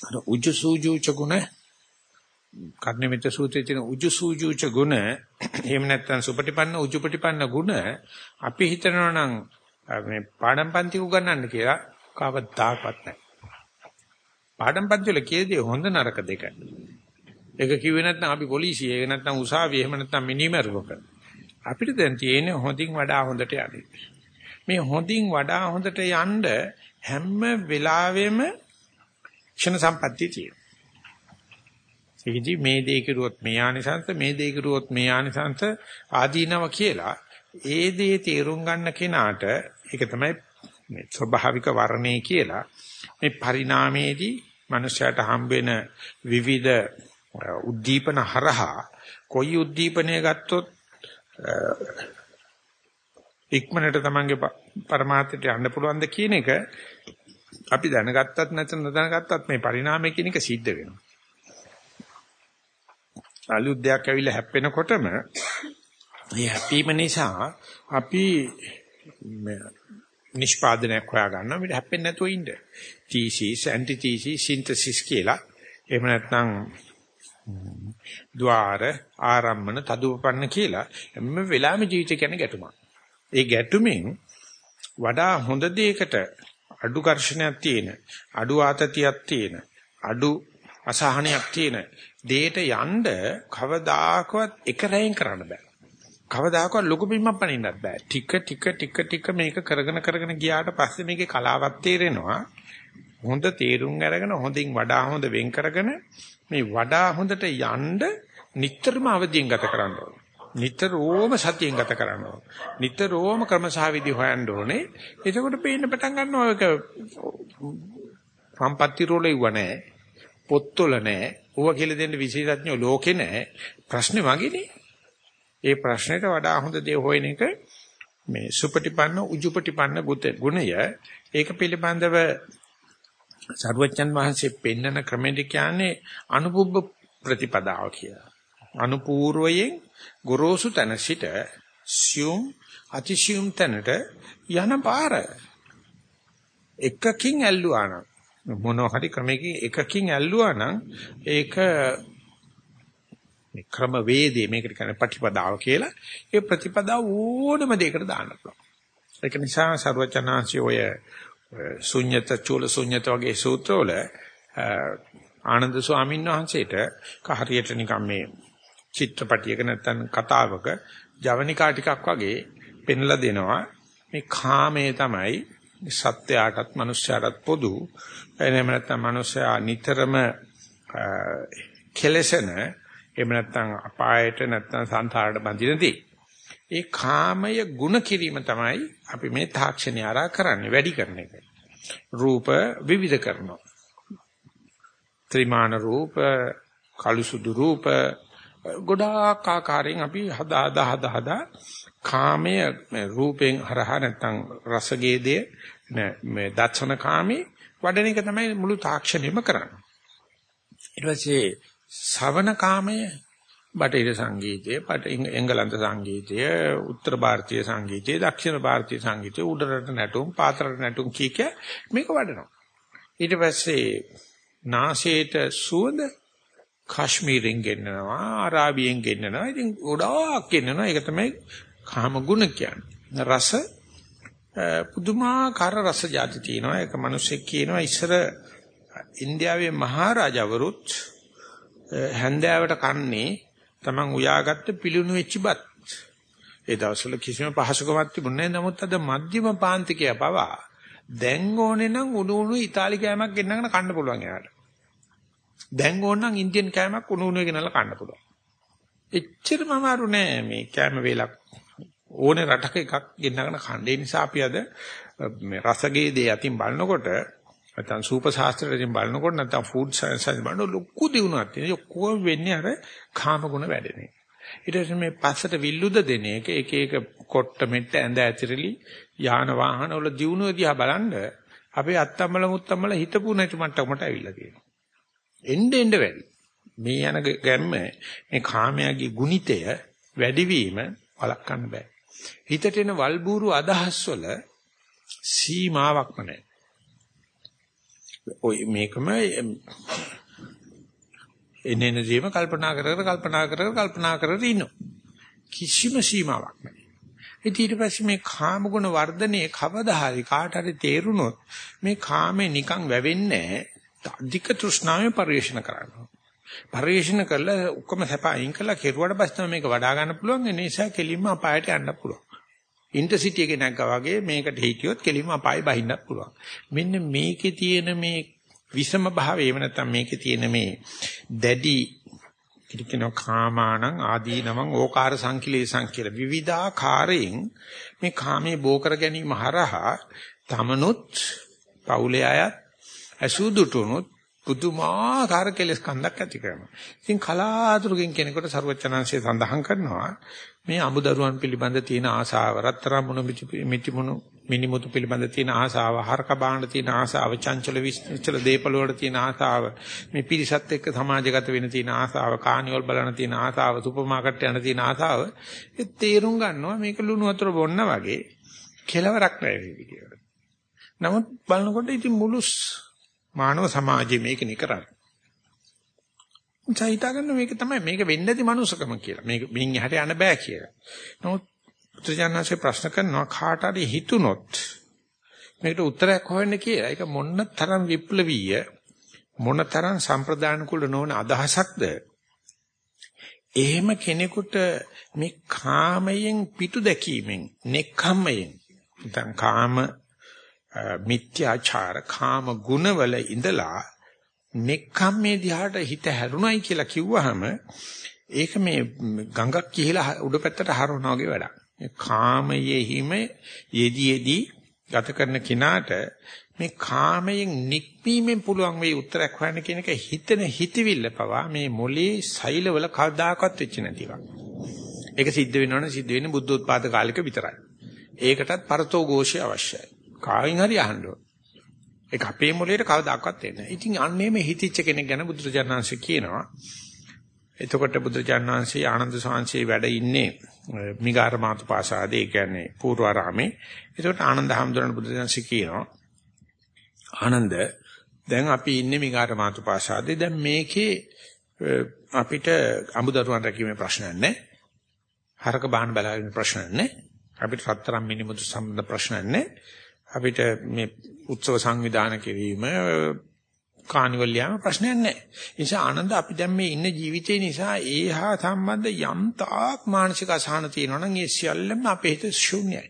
අර උජසූජුච ගුණ කර්ණමිත සූත්‍රයේ තියෙන උජසූජුච ගුණ එහෙම නැත්නම් සුපටිපන්න උජුපටිපන්න ගුණ අපි හිතනවා නම් මේ පාඩම් පන්ති උගන්වන්න කියලා කවදාකවත් නැහැ. පාඩම් පන්ති වල කීයේදී හොඳ නරක දෙක. ඒක කිව්වේ නැත්නම් අපි පොලිසිය, ඒක නැත්නම් උසාවිය, එහෙම නැත්නම් මිනිමරුවක. අපිට දැන් තියෙන්නේ හොඳින් වඩා හොඳට යන්නේ. මේ හොඳින් වඩා හොඳට යන්න හැම වෙලාවෙම ක්ෂණ සම්පත්තිය තියෙනවා. ඒකදී මේ දේ කිරුවොත් මේ ආනිසංස මේ දේ කිරුවොත් මේ ආනිසංස ආදීනව කියලා ඒ දේ තේරුම් ගන්න කෙනාට ඒක තමයි මේ ස්වභාවික වර්ණේ කියලා මේ පරිණාමයේදී මනුෂ්‍යයට හම්බ වෙන විවිධ උද්දීපන හරහා කොයි උද්දීපනය ගත්තොත් ඉක්මනට තමන්ගේ પરමාර්ථයට යන්න පුළුවන්ද කියන එක අපි දැනගත්තත් නැත්නම් නොදැනගත්තත් මේ පරිණාමය කියන එක සිද්ධ වෙනවා. අලුත් දෙයක් ඇවිල්ලා හැප්පෙනකොටම මේ හැපීම නිසා අපි නිෂ්පාදනයක් හොයාගන්නවා මේක හැප්පෙන්නේ නැතුව ඉන්න. thesis, antithesis, synthesis කියලා. එහෙම නැත්නම් ద్వාර ආරම්මන තදුපපන්න කියලා හැම වෙලාවෙම ජීවිතය කියන්නේ ගැටුමක්. ඒ ගැටුමින් වඩා හොඳ දෙයකට අඩු ඝර්ෂණයක් තියෙන, අඩු ආතතියක් තියෙන, අඩු අසහනයක් තියෙන දෙයට යන්න කවදාකවත් එක රැයෙන් කරන්න බෑ. කවදාකවත් ලොකු බිම්මක් පනින්නත් බෑ. ටික ටික ටික ටික මේක කරගෙන කරගෙන ගියාට පස්සේ මේකේ කලාවක් තේරෙනවා. හොඳ තේරුම් අරගෙන හොඳින් වඩා හොඳ වෙන් කරගෙන මේ වඩා හොඳට යන්න නිතරම අවදියෙන් ගත කරන්න ඕනේ. නිතරම සතියෙන් ගත කරන්න ඕනේ. නිතරම ක්‍රමසහවිදි හොයන්න ඕනේ. එතකොට පේන්න පටන් ගන්නවා ඒක සම්පත්‍ති රෝල ඉව නැහැ. පොත්වල නැහැ. ඌව කියලා දෙන්න විශේෂඥයෝ ලෝකේ නැහැ. ප්‍රශ්නේ වගේනේ. ඒ ප්‍රශ්නෙට වඩා හොඳ දේ හොයන එක මේ සුපටිපන්න උජුපටිපන්න ගුණය ඒක පිළිබඳව සරුවච්චන් වහන්සේ පෙන්නන ක්‍රමෙදි කියන්නේ අනුපුබ්බ ප්‍රතිපදාව කියලා. අනුපූර්වයෙන් ගොරෝසු තැන සිට සියුම් අතිසියුම් තැනට යන පාර එකකින් ඇල්ලුවා නම් මොනවා හරි ක්‍රමයකින් එකකින් ඇල්ලුවා නම් ඒක මේ ක්‍රම වේදේ මේකට කියන්නේ ප්‍රතිපදාව කියලා. ඒ ප්‍රතිපදාව ඕනම දෙයකට දාන්න පුළුවන්. ඒක නිසා සර්වචනාංශය ඔය ශුන්්‍යත චූල ශුන්්‍යත වගේ සූත්‍රවල ආනන්ද ස්වාමීන් වහන්සේට හරියට නිකන් මේ චිත්‍රපටියක නැත්නම් කතාවක ජවනිකා ටිකක් වගේ පෙන්ලා දෙනවා. මේ කාමයේ තමයි සත්‍යයටත් මනුෂ්‍යයටත් පොදු. එහෙම නැත්නම් මනුෂ්‍යයා නිතරම කෙලසන එහෙම නැත්නම් අපායට නැත්නම් සංසාරයට බඳිනදී ඒ කාමය ගුණ කිරීම තමයි අපි මේ තාක්ෂණය ආරා කරන්නේ වැඩි කරන එක. රූප විවිධ කරනවා. ත්‍රිමාන රූප, කළු සුදු රූප ගොඩාක් ආකාරයෙන් අපි හදා හදා හදා හදා කාමය රූපෙන් හරහා නැත්නම් රසගේදය මේ දර්ශන කාමේ වඩන එක තමයි මුළු තාක්ෂණයම කරන්නේ. ඊට පස්සේ ශවන කාමය බටහිර සංගීතය, එංගලන්ත සංගීතය, උත්තර ಭಾರತೀಯ සංගීතය, දක්ෂිණ ಭಾರತೀය සංගීතය, උඩරට නැටුම්, පාතරට නැටුම් කීක මේක වඩනවා. ඊට පස්සේ නාසයේට සුවඳ කාශ්මීරෙන් ගෙන්නනවා, අරාබියෙන් ගෙන්නනවා. ඉතින් ගොඩාක් ගෙන්නනවා. ඒක තමයි කාම ගුණ කියන්නේ. රස පුදුමාකාර රස જાති තියෙනවා. ඒක මිනිස්සෙක් කියනවා ඉස්සර ඉන්දියාවේ මහරජවරුත් හැන්දෑවට කන්නේ Taman උයාගත්ත පිලුණු වෙච්ච බත්. ඒ දවස්වල කිසිම පහසුකමක් තිබුණේ නැහැ. නමුත් අද මධ්‍යම පාන්තිකය පවා දැන් ඕනේ නම් උණු උණු ඉතාලි කෑමක් ගෙන්නගෙන කන්න පුළුවන් එයාට. දැන් ඕන නම් ඉන්දියන් කෑමක් උණු උණු ගෙනල්ලා කන්න පුළුවන්. එච්චරම අමාරු නෑ මේ කෑම වේලක් ඕනේ රටක එකක් ගෙන්නගෙන කන්න. ඒ නිසා අපි අද මේ රසගේ දේ අතින් බලනකොට නැත්නම් සූප ශාස්ත්‍රයෙන් බලනකොට නැත්නම් ෆුඩ් සයන්ස් එකෙන් බලනකොට ලොකු දියුණුවක් තියෙනවා. ඔක්කොම වෙන්නේ අර කාම ගුණ වැඩෙන එක. ඊට පස්සේ මේ පස්සට විල්ලුද දෙන එක එක එක කොට්ට මෙට්ට ඇඳ ඇතිරලි යාන වාහන වල දියුණුව දිහා බලන්න අපේ අත්තම්මල මුත්තම්මල හිතපු නැති මට්ටමකට ඇවිල්ලා තියෙනවා. එන්න එන්න වැඩි. මේ යන ගැම්ම මේ කාමයාගේ ගුණිතය වැඩිවීම වළක්වන්න බෑ. හිතට එන වල්බూరు අදහස් වල සීමාවක්ම නැහැ. ඔය මේකම එනේන ජීව කල්පනා කර කර කල්පනා කර කර කල්පනා කර ඉන්නවා. කිසිම සීමාවක් නැහැ. ඊට පස්සේ මේ කාම ගුණ වර්ධනයේ කවදා හරි කාට හරි තේරුනොත් මේ කාමේ නිකන් වැවෙන්නේ අධික තෘෂ්ණාවෙන් පරිේෂණ කරනවා. පරිේෂණ කරලා ඔක්කොම සැප අයින් කරලා කෙරුවට පස්සේ මේක වඩා ගන්න පුළුවන්. ඒ නිසා කෙලින්ම අපායට යන්න පුළුවන්. ඉන්ටර්සිටි එකේ නැග්ගා වගේ මේකට හිටියොත් කෙලින්ම අපායි බහින්නත් පුළුවන්. මෙන්න මේකේ තියෙන මේ විෂම භාවය එහෙම නැත්නම් මේකේ තියෙන මේ දැඩි කිරිකන කාමානං ආදීනමං ඕකාර සංකිලේසං කියලා විවිධාකාරයෙන් මේ කාමයේ බෝ කර ගැනීම හරහා තමනුත් පවුලේ අයත් අසුදුටුනුත් පුදුමාකාර කෙලස් කන්දක් ඇති කරනවා. ඉතින් කලාතුරකින් කෙනෙකුට ਸਰවචනංශය සඳහන් කරනවා මේ අමුදරුවන් පිළිබඳ තියෙන ආසාව, රත්තරන් මුණු මිටි මුණු මිනිමුතු පිළිබඳ තියෙන ආසාව, හරක බාහන තියෙන ආසාව, චංචල විශ්චල දීපල වල තියෙන ආසාව, මේ පිරිසත් එක්ක සමාජගත වෙන තියෙන ආසාව, කානිවල් බලන තියෙන ආසාව, සුපර් මාකට් යන තියෙන ආසාව, ඒ තේරුම් ගන්නවා මේක ලුණු වතුර බොන්න වගේ කෙලවරක් නැහැ කියලා. නමුත් බලනකොට ඉතින් මුළු මානව සමාජයේ මේකනේ කරන්නේ. හිතා ගන්න මේක තමයි මේක වෙන්නේ නැති මනුස්සකම කියලා. මේක මින් එහාට යන්න බෑ කියලා. නමුත් පුත්‍රජානන්සේ ප්‍රශ්න කරනවා කාට හරි හිතුනොත් මේකට උත්තරයක් හොයන්න කියලා. ඒක මොන්න තරම් විප්ලවීය මොන තරම් සම්ප්‍රදාන කුල නොවන අදහසක්ද? එහෙම කෙනෙකුට මේ කාමයෙන් පිටු දැකීමෙන්, නෙක්ඛම්මයෙන්, නැත්නම් කාම මිත්‍යාචාර කාම ගුණවල ඉඳලා නෙක්ඛම්මේ දිහාට හිත හැරුණයි කියලා කිව්වහම ඒක මේ ගඟක් කියලා උඩ පැත්තට හරවනවා වගේ වැඩක්. මේ කාමයේහිම යෙදීෙදී ගත කරන කිනාට මේ කාමයෙන් නික්මීමෙන් පුළුවන් මේ උත්තරයක් හොයන්න කියන එක හිතන හිතවිල්ල පවා මේ මොලේ සෛලවල කවදාකවත් වෙච්ච නැති එකක්. ඒක සිද්ධ වෙනවනේ සිද්ධ වෙන්නේ බුද්ධෝත්පාද කාලෙක විතරයි. ඒකටත් පරතෝ ഘോഷය අවශ්‍යයි. කායින් හරි අහන්න ඕන. ඒක අපේ මොළයට කවදාකවත් එන්නේ නැහැ. ඉතින් අන්නේම හිතිච්ච කෙනෙක් ගැන බුදුරජාණන්සේ කියනවා. එතකොට බුදුරජාණන්සේ ආනන්ද සාංශේ වැඩ ඉන්නේ මිගාර මාතුපාසාදේ කියන්නේ පූර්වාරාමේ. එතකොට ආනන්ද හැමදෙරණ බුදුරජාණන්සේ කියනවා. ආනන්ද දැන් අපි ඉන්නේ මිගාර මාතුපාසාදේ. දැන් මේකේ අපිට අමුදරුවන් රැකීමේ ප්‍රශ්නයක් නැහැ. හරක බාහන බලාගෙන ප්‍රශ්නයක් නැහැ. අපිට රත්තරන් මිනිමුතු සම්බන්ධ ප්‍රශ්නයක් නැහැ. අපිට මේ උත්සව සංවිධානය කිරීම කානිවල් යාම ප්‍රශ්නයක් නැහැ. ඒ නිසා ආනන්ද අපි දැන් මේ ඉන්න ජීවිතේ නිසා ඒහා සම්බන්ධ යම් තාක් මානසික අසහන තියෙනවා නම් ඒ සියල්ලම අපේ හිත ශූන්‍යයි.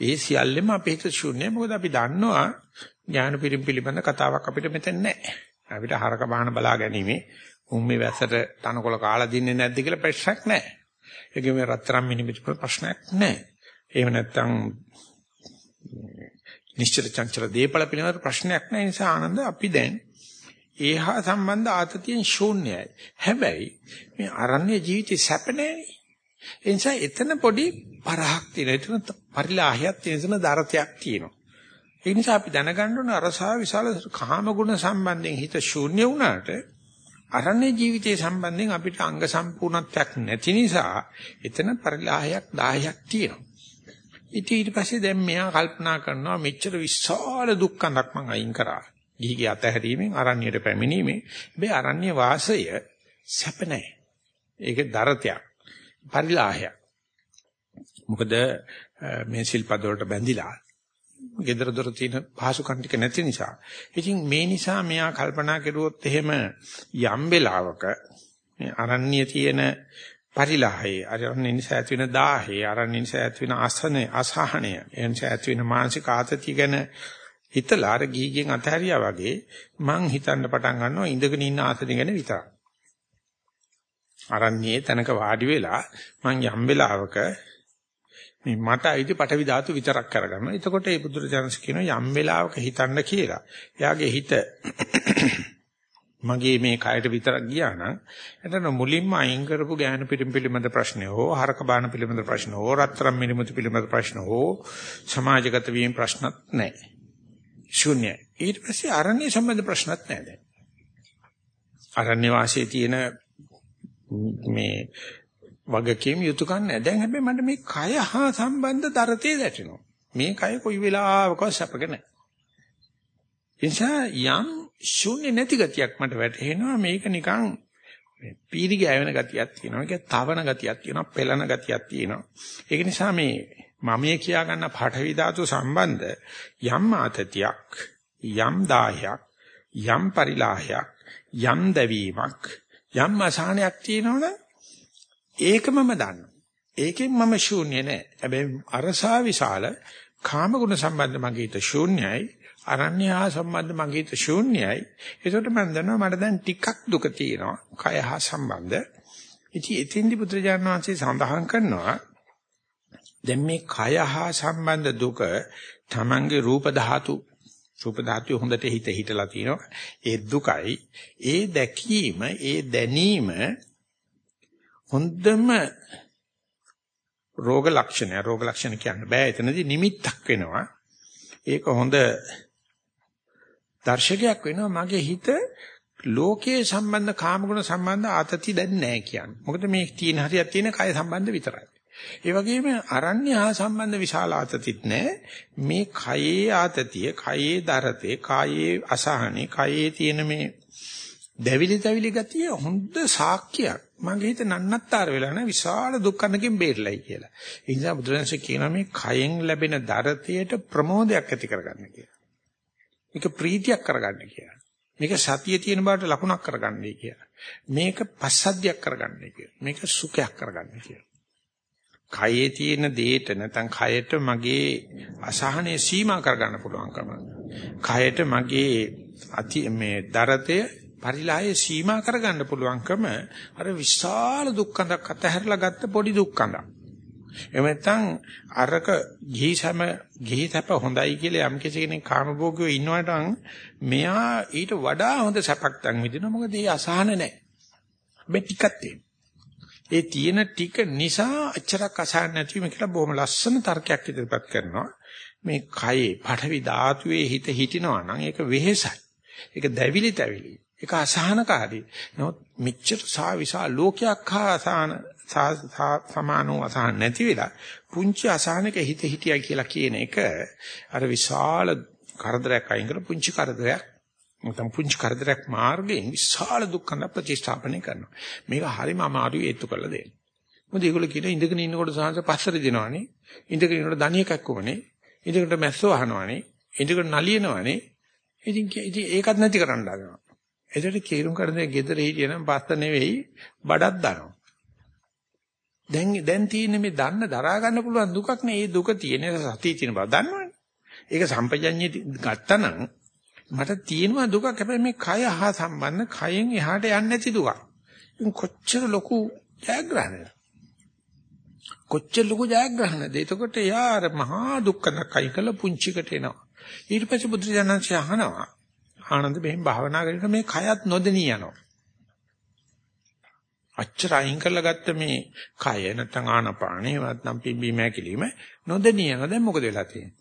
ඒ සියල්ලම අපේ හිත ශූන්‍යයි. මොකද අපි දන්නවා ඥාන පිරිම් පිළිබඳ කතාවක් අපිට මෙතන නැහැ. අපිට හරක බාහන බලා ගැනීම උන් මේ වැසට තනකොළ කාලා දින්නේ නැද්ද කියලා ප්‍රශ්නයක් නැහැ. ඒකේ මේ රත්තරන් මිනිමිති ප්‍රශ්නයක් නැහැ. එහෙම නැත්නම් නිශ්චල චංචල දීපල පිළිබඳ ප්‍රශ්නයක් නැහැ නිසා ආනන්ද අපි දැන් ඒහා සම්බන්ධ ආතතියෙන් ශූන්‍යයි. හැබැයි මේ අරණ්‍ය ජීවිතේ සැප නැහැ. ඒ නිසා එතන පොඩි පරහක් තියෙනවා. එතන පරිලාහයක් තියෙන එතන දරතයක් තියෙනවා. ඒ නිසා අපි දැනගන්න ඕන අරසා විශාල කාම ගුණ සම්බන්ධයෙන් හිත ශූන්‍ය වුණාට අරණ්‍ය ජීවිතයේ සම්බන්ධයෙන් අපිට අංග සම්පූර්ණත්වයක් නැති නිසා එතන පරිලාහයක් 10ක් තියෙනවා. ඉතින් ඊට පස්සේ දැන් මෙයා කල්පනා කරනවා මෙච්චර විශාල දුක්ඛඳක් මං අයින් කරා. ගිහිගේ අතහැරීමෙන් අරණ්‍යයට පැමිණීමේ මේ අරණ්‍ය වාසය සැප නැහැ. ඒක දරතයක්. පරිලාහයක්. මොකද මේ සිල්පද වලට බැඳිලා gedara dora තියෙන පහසුකම් ටික නැති නිසා. ඉතින් මේ නිසා මෙයා කල්පනා කරුවොත් එහෙම යම් වෙලාවක මේ අරණ්‍ය තියෙන පරිලාහය අරන්නේ නිසා ඇති වෙන දාහය අරන්නේ නිසා ඇති වෙන අසනේ අසහනය. එනිසා ඇති වෙන මානසික ආතතිය ගැන හිතලා අර ගීගෙන් අතහැරියා වගේ මං හිතන්න පටන් ගන්නවා ඉඳගෙන ඉන්න ආසනෙ ගැන විතරක් අරන්නේ තනක වාඩි වෙලා මං යම් වෙලාවක මේ මට අයිති පටවි ධාතු විතරක් කරගන්නවා එතකොට ඒ බුදුරජාණන් කියන යම් වෙලාවක හිතන්න කියලා. එයාගේ හිත මගේ මේ කයට විතරක් ගියා නම් එතන මුලින්ම අයින් කරපු ඥාන පිටින් පිළිබඳ ප්‍රශ්න හෝ හරක බාන පිළිබඳ ප්‍රශ්න හෝ රත්තරම් මිනිමුතු පිළිබඳ ප්‍රශ්න හෝ සමාජගත වීම ප්‍රශ්නත් නැහැ. ශූන්‍යයි. ඊට පස්සේ අරණ්‍ය සම්බන්ධ ප්‍රශ්නත් නැහැ දැන්. අරණ්‍ය වාසයේ තියෙන මේ වගකීම් යුතුයකම් නැහැ. දැන් හැබැයි මට මේ කය හා සම්බන්ධ දරතේ දැටෙනවා. මේ කය කොයි වෙලාවකවත් සැපක නැහැ. එනිසා යම් ශූන්‍ය නැති ගතියක් මට වැටහෙනවා මේක නිකන් පීරි ගෑවෙන ගතියක් තියෙනවා. ඒක තවන ගතියක් තියෙනවා. පෙළන ගතියක් තියෙනවා. ඒක නිසා මේ මමයේ කියා ගන්න පාඨවි ධාතු සම්බන්ධ යම් ආතතියක් යම් දාහයක් යම් පරිලාහයක් යම් දැවීමක් යම් අසහනයක් තියෙනවනේ ඒකමම දන්නවා. ඒකෙන් මම ශූන්‍ය නෑ. හැබැයි අරසා විශාල කාම ගුණ සම්බන්ධ මගේ හිත ශූන්‍යයි. අරණ්‍ය හා සම්බන්ධ මගේ හිත ශූන්‍යයි. ඒකට මම දන්නවා මට දැන් ටිකක් දුක තියෙනවා. කය හා සම්බන්ධ. ඉතින් එතින්දි පුත්‍රජාන විශ්වසේ සඳහන් කරනවා දැන් මේ කය හා සම්බන්ධ දුක තමන්ගේ රූප ධාතු රූප ධාතුවේ හොඳට හිත හිටලා තිනවා ඒ දුකයි ඒ දැකීම ඒ දැනීම හොඳම රෝග ලක්ෂණය රෝග ලක්ෂණ කියන්න බෑ එතනදී නිමිත්තක් වෙනවා ඒක හොඳ දර්ශකයක් වෙනවා මගේ හිත ලෝකයේ සම්බන්ධ කාමගුණ සම්බන්ධ ආතති දැන් නැහැ කියන්නේ මොකද මේ තියෙන හරියක් තියෙන කය සම්බන්ධ විතරයි ඒ වගේම අරණ්‍ය හා සම්බන්ධ විශාල ආතතිත් නැහැ. මේ කයේ ආතතිය, කයේ දරතේ, කයේ අසහනේ, කයේ තියෙන මේ දැවිලි දැවිලි ගතිය හොඳ සාක්කියක්. මගේ හිත නන්නත්තර වෙලා නැහැ විශාල දුක්ඛනකින් බේරලයි කියලා. ඒ නිසා බුදුරජාණන්සේ කියනවා මේ කයෙන් ලැබෙන දරතයට ප්‍රමෝදයක් ඇති කරගන්න කියලා. මේක ප්‍රීතියක් කරගන්න කියලා. මේක සතියේ තියෙන බවට ලකුණක් කරගන්නයි කියලා. මේක පස්සද්ධියක් කරගන්නයි කියලා. මේක සුඛයක් කරගන්නයි කියලා. කයේ තියෙන දේට නැත්නම් කයට මගේ අසහනය සීමා කරගන්න පුළුවන්කම. කයට මගේ අති මේ දරතය පරිලායේ සීමා කරගන්න පුළුවන්කම අර විශාල දුක්ඛඳක් අතහැරලා ගත්ත පොඩි දුක්ඛඳක්. එහෙම නැත්නම් අරක ගිහි සම ගිහි තප හොඳයි කියලා යම් කෙනෙක් කාමභෝගියෝ ඉන්නවට මෙයා ඊට වඩා හොඳ සැපක් ගන්න විදිනවා මොකද ඒ අසහන නැහැ. මේ ටිකක් තියෙනවා. ඒ තියෙන ටික නිසා අච්චරක් අසහන නැතිවීම කියලා බොහොම ලස්සන තර්කයක් ඉදිරිපත් කරනවා. මේ කයේ පඨවි ධාතුවේ හිත හිටිනවා නම් ඒක වෙහෙසයි. ඒක දැවිලි තැවිලි. ඒක අසහනකාරී. නමුත් මෙච්චර සා විසා ලෝකයක් හා අසහන සමානව අසහන නැති වෙලා පුංචි අසහනක හිත හිටියයි කියලා කියන එක අර විශාල කරදරයක් අයින් කරලා පුංචි කරදරයක් නැත්නම් පුංචි කරදරයක් මාර්ගයෙන් විශාල දුක්ඛන ප්‍රතිස්ථාපනය කරනවා. මේක හරිම අමාරුයි ඒත්තු කරලා දෙන්න. මොකද ඒගොල්ලෝ කියන ඉඳගෙන ඉන්නකොට සාහස පස්සට දෙනවනේ. ඉඳගෙන ඉන්නකොට දණිය කැක්කුමනේ. ඉඳගෙන මැස්සෝ අහනවනේ. ඉඳගෙන නලියනවනේ. ඉතින් ඉතින් ඒකත් නැති කරන්න හදනවා. එතකොට කීරුම් කරන්නේ gedare හිටියනම් පස්ස නෙවෙයි බඩක් දානවා. දැන් දැන් තියෙන්නේ මේ දන්න දරා ගන්න පුළුවන් දුකක් නේ. ඒ දුක තියෙන සතිය තියෙන බව දන්නවනේ. ඒක සම්පජඤ්ඤය ගත්තනම් මට තියෙනවා දුකක් හැබැයි මේ කය හා සම්බන්ධ කයෙන් එහාට යන්නේ නැති දුකක්. කොච්චර ලොකු ජයග්‍රහණයද? කොච්චර ලොකු ජයග්‍රහණද? එතකොට යාර මහා දුක්ඛයක් අයි කළ පුංචිකට එනවා. ඊට පස්සේ බුදුරජාණන්සේ අහනවා ආනන්ද මෙහෙම භාවනා කරනකොට මේ කයත් නොදෙනී යනවා. අච්චර අයින් කරලා ගත්ත මේ කය නැත්නම් ආනපානේ නැත්නම් පිම්බීම හැකිලිම නොදෙනී යනවා. දැන් මොකද වෙලා තියෙන්නේ?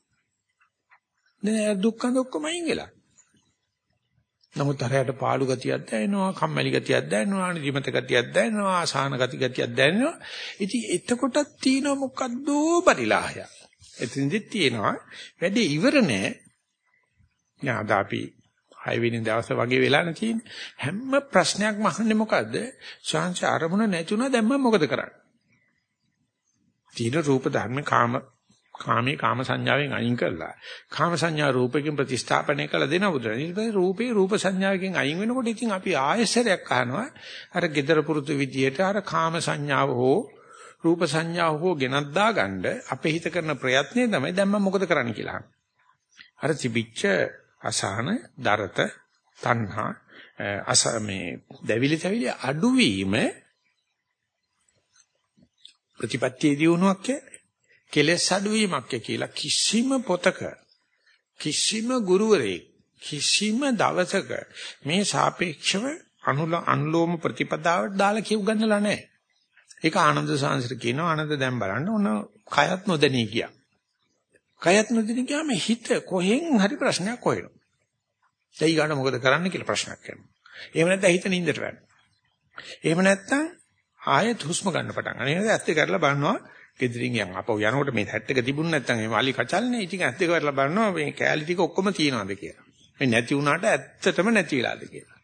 දැන් දුක්ඛ දුක්ඛම අයින් වෙලා. නමුත් අරයට පාළු ගතියක් දැනෙනවා, කම්මැලි ගතියක් දැනෙනවා, නිදිමත ගතියක් දැනෙනවා, ආසාන ගති ගතියක් දැනෙනවා. ඉතින් එතකොටත් තියෙන මොකද්ද පරිලාහය. එතෙන්දිත් තියෙනවා වැඩි ඉවර නෑ. ඥාද අපි හයවෙනි දවසේ වගේ වෙලා නැතිනේ. හැම ප්‍රශ්නයක්ම අහන්නේ මොකද්ද? ශාංශ අරමුණ නැතුණා දැන් මම මොකද කරන්නේ? තීන රූප ධර්ම කාම කාමී කාම සංඥාවෙන් අයින් කරලා කාම සංඥා රූපයෙන් ප්‍රතිස්ථාපනය කළ දෙන බුදුරජාණන්. ඊට පස්සේ රූපේ රූප සංඥාවකින් අයින් වෙනකොට ඉතින් අපි ආයසරයක් අහනවා අර gedara පුරුදු විදියට අර කාම සංඥාව හෝ රූප සංඥාව හෝ ගෙනත් දාගන්න අපේ හිත කරන ප්‍රයත්නය තමයි දැන් මම මොකද කරන්න කියලා. අර තිබිච්ච අසහන, දරත, තණ්හා, අස මේ දැවිලි තැවිලි අඩුවීම ප්‍රතිපත්තියේදී වුණාක් කෙලෙස් අඩුවීමක් කියලා කිසිම පොතක කිසිම ගුරුවරයෙක් කිසිම දවසක මේ සාපේක්ෂව අනුල අනුලෝම ප්‍රතිපදාවට දාලා කියු ගන්නලා නැහැ. ඒක ආනන්ද සාංශර කියනවා ආනන්ද දැන් බලන්න ඕන කයත් නොදැනී ගියා. කයත් නොදෙන ගියාම හිත කොහෙන් හරි ප්‍රශ්නයක් හොයනවා. ඒ ගන්න මොකද කරන්න කියලා ප්‍රශ්නයක් කරනවා. එහෙම නැත්නම් හිත නින්දට වැටෙනවා. එහෙම නැත්නම් ආයෙත් හුස්ම ගන්න පටන් ගන්නවා. එහෙනම් ඇත්ත කරලා බලනවා ගෙදරින් යන් අපෝ යනකොට මේ හැට් එක තිබුණ නැත්නම් මේ මාලි කචල්නේ ඉතින් ඇත්ත කරලා බලනවා මේ කෑලි ටික ඔක්කොම තියනවාද කියලා. මේ නැති වුණාට ඇත්තටම නැති වෙලාද කියලා.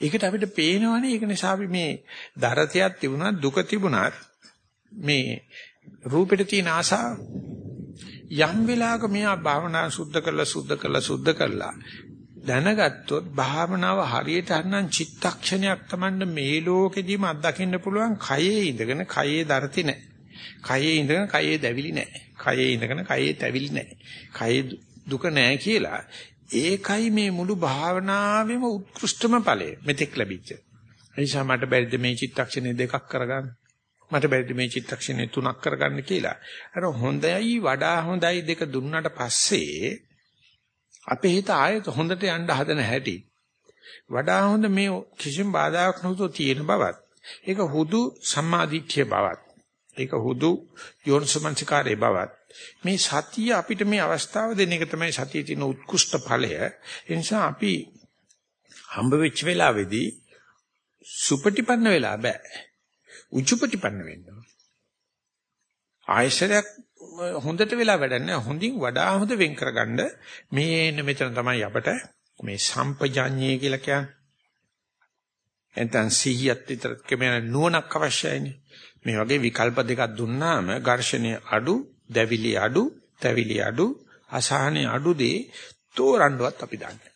ඒකට අපිට පේනවනේ ඒක නිසා අපි මේ දරතයක් තිබුණත් දුක තිබුණත් මේ රූපෙට තියෙන ආසාව යම් වෙලාවක මෙයා භාවනා සුද්ධ කරලා සුද්ධ කරලා සුද්ධ කරලා දැනගත්තොත් භාවනාව හරියට හරනම් චිත්තක්ෂණයක් Tamand මේ ලෝකෙදීම අත්දකින්න පුළුවන් කයේ ඉඳගෙන කයේ දරති නැහැ. කයේ ඉඳගෙන කයේ දැවිලි නැහැ. කයේ ඉඳගෙන කයේ තැවිලි නැහැ. කයේ දුක නැහැ කියලා ඒකයි මේ මුළු භාවනාවෙම උත්කෘෂ්ඨම ඵලය මෙතෙක් ලැබිච්ච. ඒ නිසා මට බැරිද මේ චිත්තක්ෂණේ දෙකක් කරගන්න? මට බැරිද මේ චිත්තක්ෂණේ තුනක් කරගන්න කියලා. අර හොඳයි වඩා හොඳයි දෙක දුන්නට පස්සේ අපේ හිත ආයෙත් හොඳට යන්න හදන හැටි. වඩා හොඳ මේ කිසිම බාධාවක් නැතුව තියෙන බවත්. ඒක හුදු සම්මාදිට්ඨිය බවත්. ඒක හුදු යෝනිසමංචකාරයේ බවත්. මේ සතිය අපිට මේ අවස්ථාව දෙන එක තමයි සතියේ තියෙන උත්කෘෂ්ඨ ඵලය. ඒ නිසා අපි හම්බ වෙච්ච වෙලාවේදී සුපටිපන්න වෙලා බෑ. උචුපටිපන්න වෙන්න ආයශරයක් හොඳට වෙලා වැඩක් නැහැ. හොඳින් වඩා හොඳ වෙන් කරගන්න මේ මෙතන තමයි අපට මේ සම්පජාඤ්ඤය කියලා කියන්නේ. එතන සිහියත් විතර කැමෙන නුවණක් අවශ්‍යයිනේ. මේ වගේ විකල්ප දෙකක් දුන්නාම ඝර්ෂණය අඩු, දැවිලි අඩු, තැවිලි අඩු, අසහනෙ අඩු දේ තෝරන්නවත් අපි දන්නේ.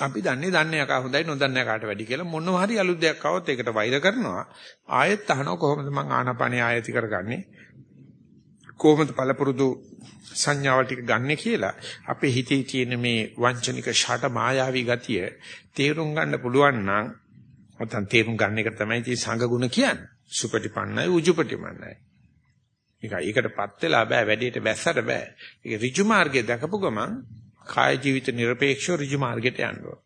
අපි දන්නේ දන්නේ යකා හොඳයි නොදන්නේ යකාට වැඩි කියලා. මොනවා හරි අලුත් දෙයක් આવොත් ඒකට වෛර කරනවා. ආයෙත් අහනවා කොහොමද මං ආනාපානිය ආයති කරගන්නේ? කොහොමද පළපුරුදු සංඥාවල් ටික ගන්නෙ කියලා අපේ හිතේ තියෙන මේ වංචනික ෂට මායාවී ගතිය තේරුම් ගන්න පුළුවන් නම් නැත්නම් තේරුම් ගන්න එක තමයි tie සංගුණ කියන්නේ. සුපටිපන්නයි උජුපටිපන්නයි. ඒක ඒකටපත් වෙලා බෑ වැඩේට වැස්සට බෑ. ඒක ඍජු මාර්ගයේ දැකපු ගමන් කාය ජීවිත নিরপেক্ষව ඍජු මාර්ගයට යන්න ඕන.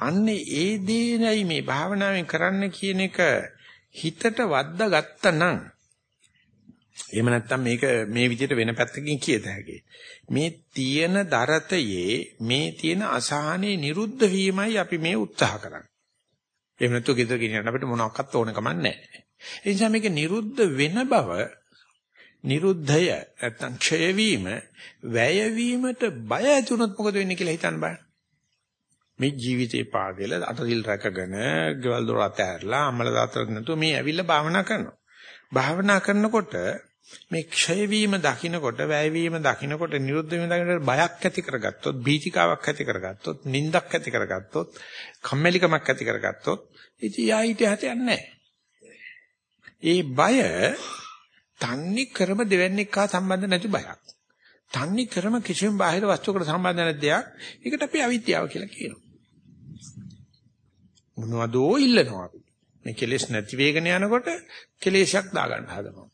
අන්නේ ඒ දේ නැයි මේ භාවනාවෙන් කරන්න කියන එක හිතට වද්දා ගත්තනම් එහෙම නැත්නම් මේක මේ විදිහට වෙන පැත්තකින් කියත හැකියි. මේ තියෙන දරතයේ මේ තියෙන අසහනේ නිරුද්ධ වීමයි අපි මේ උත්සාහ කරන්නේ. එහෙම නැත්නම් ගෙදර ගෙනියන්න අපිට මොනවත් ඕන කමක් නැහැ. ඒ නිසා මේක නිරුද්ධ වෙන බව නිරුද්ධය නැත්නම් ක්ෂය වීම වැය වීමට බය ඇති වුණොත් මොකද වෙන්නේ කියලා හිතන්න බෑ. මේ ජීවිතේ පාදෙල අතරිල් රැකගෙන ගෙවල් දොර අතහැරලා අම්මල දාතර නැතුව මේ ඇවිල්ලා භාවනා කරනවා. භාවනා කරනකොට මේ ක්ෂය වීම දකින්නකොට වැය වීම දකින්නකොට නිරුද්ධ වීම දකින්නකොට බයක් ඇති කරගත්තොත් බීතිකාවක් ඇති කරගත්තොත් නිින්දක් ඇති කරගත්තොත් කම්මැලිකමක් ඇති කරගත්තොත් ඉතින් යා ඊට හැතයක් නැහැ. ඒ බය තන්නේ ක්‍රම දෙවන්නේක් හා සම්බන්ධ නැති බයක්. තන්නේ ක්‍රම කිසිම බාහිර වස්තුවකට සම්බන්ධ නැති දෙයක්. ඒකට අපි අවිද්‍යාව කියලා කියනවා. මොනවදෝ ඉල්ලනවා අපි. මේ කෙලෙස් නැති වේගන යනකොට කෙලෙසක් දාගන්න හදනවා.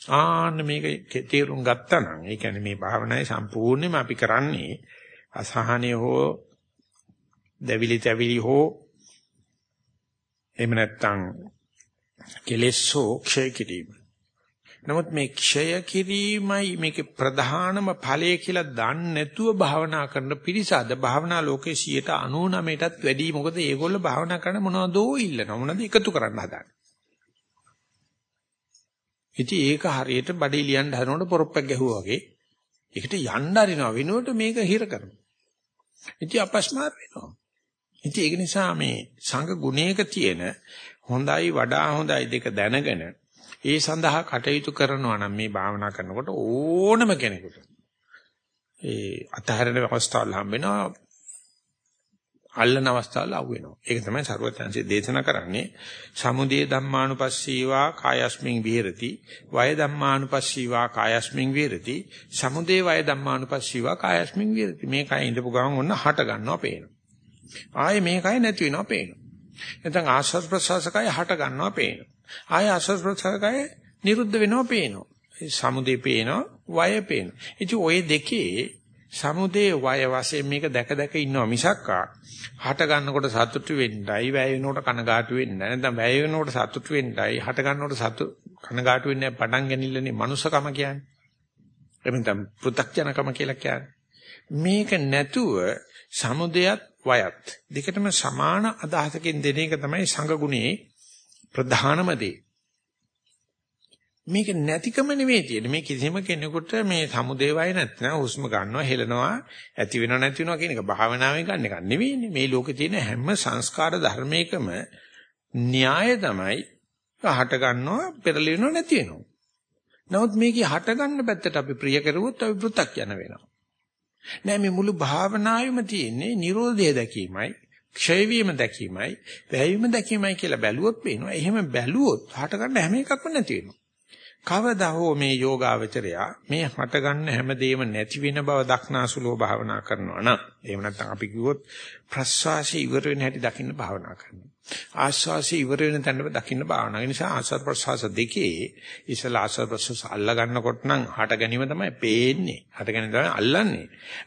ආන්න මේක තේරුම් ගත්තා නම් ඒ කියන්නේ මේ භාවනාවේ සම්පූර්ණයෙන්ම අපි කරන්නේ අසහනය හෝ දෙවිලි තැවිලි හෝ එහෙම නැත්නම් කෙලෙස්සෝ ක්ෂය කිරීම. නමුත් මේ ක්ෂය කිරීමයි මේකේ ප්‍රධානම ඵලය කියලා දන්නේ නැතුව භාවනා කරන පිරිස අද භාවනා ලෝකේ 99%ටත් වැඩි මොකද ඒගොල්ලෝ භාවනා කරන මොනවදෝ ඉල්ලනවා මොනවද එකතු කරන්න හදන්නේ. ඉතින් ඒක හරියට බඩේ ලියන්න හදනකොට පොරොප්පක් ගැහුවා වගේ ඒකට යන්න අරිනවා වෙනුවට මේක හිර කරනවා. ඉතින් අපස්මාර වෙනවා. ඉතින් ඒක නිසා මේ සංඝ ගුණයක තියෙන හොඳයි වඩා හොඳයි දෙක දැනගෙන ඒ සඳහා කටයුතු කරනවා නම් මේ භාවනා කරනකොට ඕනම කෙනෙකුට ඒ අතහැරෙන අවස්ථාවල් හම්බ වෙනවා අල්ලන අවස්ථාවල අවු වෙනවා. ඒක තමයි සරුවත්‍යංශයේ දේශනා කරන්නේ. සමුදේ ධම්මානුපස්සීවා කායස්මින් විහෙරති. වය ධම්මානුපස්සීවා කායස්මින් විහෙරති. සමුදේ වය ධම්මානුපස්සීවා කායස්මින් විහෙරති. මේ කය ඉඳපු ගමන් ඔන්න හට ගන්නවා පේනවා. ආයේ මේ කය නැති වෙනවා පේනවා. නැත්නම් ආස්වාද ප්‍රසවාසකය හට ගන්නවා පේනවා. ආය ආස්වාද ප්‍රසාරකය නිරුද්ධ වෙනවා පේනවා. ඒ සමුදේ පේනවා, වය පේනවා. ඉතින් ওই දෙකේ සමුදේ වය වශයෙන් මේක දැක දැක ඉන්නවා මිසක්කා හට ගන්නකොට සතුටු වෙන්නයි, වැය වෙනකොට කනගාටු වෙන්නයි, නැත්නම් වැය වෙනකොට සතුටු වෙන්නයි, හට ගන්නකොට සතු කනගාටු වෙන්නේ පටන් ගැනීමනේ මනුස්සකම කියන්නේ. එමෙතන පෘ탁ජනකම කියලා කියන්නේ. මේක නැතුව සමුදයත් වයත් දෙකටම සමාන අදහසකින් දෙන එක තමයි සංගුණේ ප්‍රධානම දේ. මේක නැතිකම නෙවෙයි තියෙන්නේ. මේ කිසිම කෙනෙකුට මේ සමුදේ වය නැත්නම් හුස්ම ගන්නවා හෙලනවා ඇති වෙනව නැති වෙනවා කියන එක භාවනාවෙන් ගන්න එක නෙවෙයිනේ. මේ ලෝකේ තියෙන හැම සංස්කාර ධර්මයකම න්‍යාය තමයි හට ගන්නවා පෙරලෙනව නැති වෙනවා. නමුත් මේකේ හට ගන්න පැත්තට අපි ප්‍රිය කරුවොත් අපි පෘ탁 යන වෙනවා. නෑ මේ මුළු භාවනාවෙම තියෙන්නේ Nirodha දැකීමයි, ක්ෂය වීම දැකීමයි, වැයවීම දැකීමයි කියලා බැලුවොත් පේනවා. එහෙම බැලුවොත් හට ගන්න හැම එකක්ම නැති වෙනවා. කවදා හෝ මේ යෝගාවචරයා මේ හටගන්න හැමදේම නැති වෙන බව දක්නාසුලෝ භාවනා කරනවා නම් එහෙම නැත්නම් අපි කිව්වොත් ප්‍රස්වාසී ඉවර වෙන හැටි දකින්න භාවනා කරනවා ආස්වාසී ඉවර වෙන තැනම දකින්න භාවනා. ඒ නිසා ආස්වාද ප්‍රස්වාස දෙකේ ඉස්සලා ආස්වාද ප්‍රස්වාස අල්ලා ගන්නකොට නම් හට ගැනීම තමයි පේන්නේ. හට ගැනීම තමයි අල්ලන්නේ.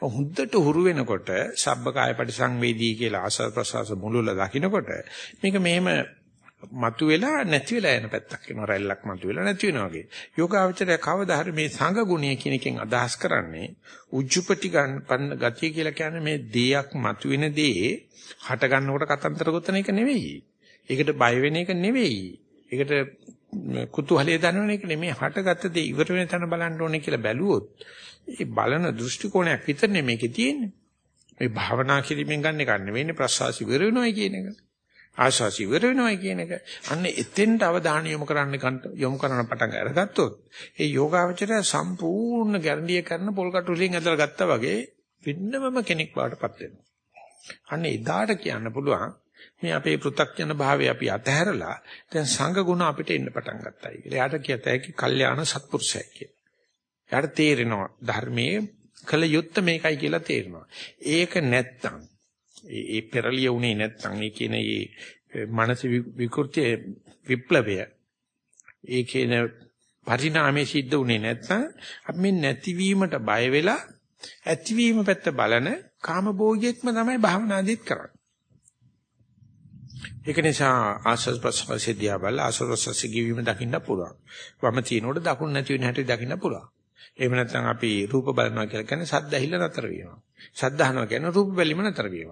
හුද්දට හුරු වෙනකොට සබ්බකාය පරිසංවේදී කියලා ආස්වාද ප්‍රස්වාස මුලුල දකින්නකොට මේක මෙහෙම මතුවෙලා නැති වෙලා යන පැත්තක් වෙනවා රැල්ලක් මතුවෙලා නැති වෙනවා වගේ. යෝගාවචරය කවදා හරි මේ සංඝ ගුණය කියන එකෙන් අදහස් කරන්නේ උජ්ජුපටි ගන්න ගතිය කියලා කියන්නේ මේ දේයක් මතුවෙන දේ හට ගන්නකොට කතන්දර ගොතන එක නෙවෙයි. ඒකට බය වෙන එක නෙවෙයි. ඒකට කුතුහලයේ දනවන එක නෙමෙයි හටගත්ත දේ ඉවර වෙන තැන බලන්න ඕනේ කියලා බැලුවොත් ඒ බලන දෘෂ්ටි කෝණයක් විතරනේ මේකේ තියෙන්නේ. මේ භාවනා කිරීමෙන් ගන්න එක නෙවෙයි ප්‍රසවාස ඉවර වෙනවයි කියන එක. ආශාස ඉවර වෙනවා කියන එක. අන්න එතෙන්ට අවධානය යොමු කරන්න යොමු කරන පටන් අරගත්තොත් ඒ යෝගාවචරය සම්පූර්ණ ගැරන්ඩිය කරන පොල් කටු වලින් ඇදලා ගත්තා වගේ වෙන්නමම කෙනෙක් බවටපත් වෙනවා. අන්න එදාට කියන්න පුළුවන් මේ අපේ පෘථග්ජන භාවය අපි අතහැරලා දැන් සංඝ ගුණ අපිට එන්න පටන් ගත්තයි කියලා. එයාට කියත හැකි කල්යාණ සත්පුරුෂය කියලා. එයාට තේරෙනවා ධර්මයේ කල යුත්ත මේකයි කියලා තේරෙනවා. ඒක නැත්තම් ඒ පෙරලිය උනේ නැත්නම් ඒ කියන ඒ මනස විකෘති විප්ලවය ඒ කියන පරිණාමයේ සිද්ධ උනේ නැත්නම් අපි මේ නැතිවීමට බය වෙලා ඇතිවීම පැත්ත බලන කාමභෝගියෙක්ම තමයි භාවනාදීත් කරන්නේ. ඒක නිසා ආස්වාද ප්‍රසවාසයේ දිහා බලලා ආස්වාද ප්‍රසවාසයේ ගිවීම දකින්න පුළුවන්. වම තිනකොට දකුණු නැති වෙන හැටි දකින්න පුළුවන්. එහෙම නැත්නම් අපි රූප බලනවා කියලා කියන්නේ සද්ද ඇහිල්ල නතර වීම. සද්ද අහනවා කියන්නේ රූප බැලීම නතර වීම.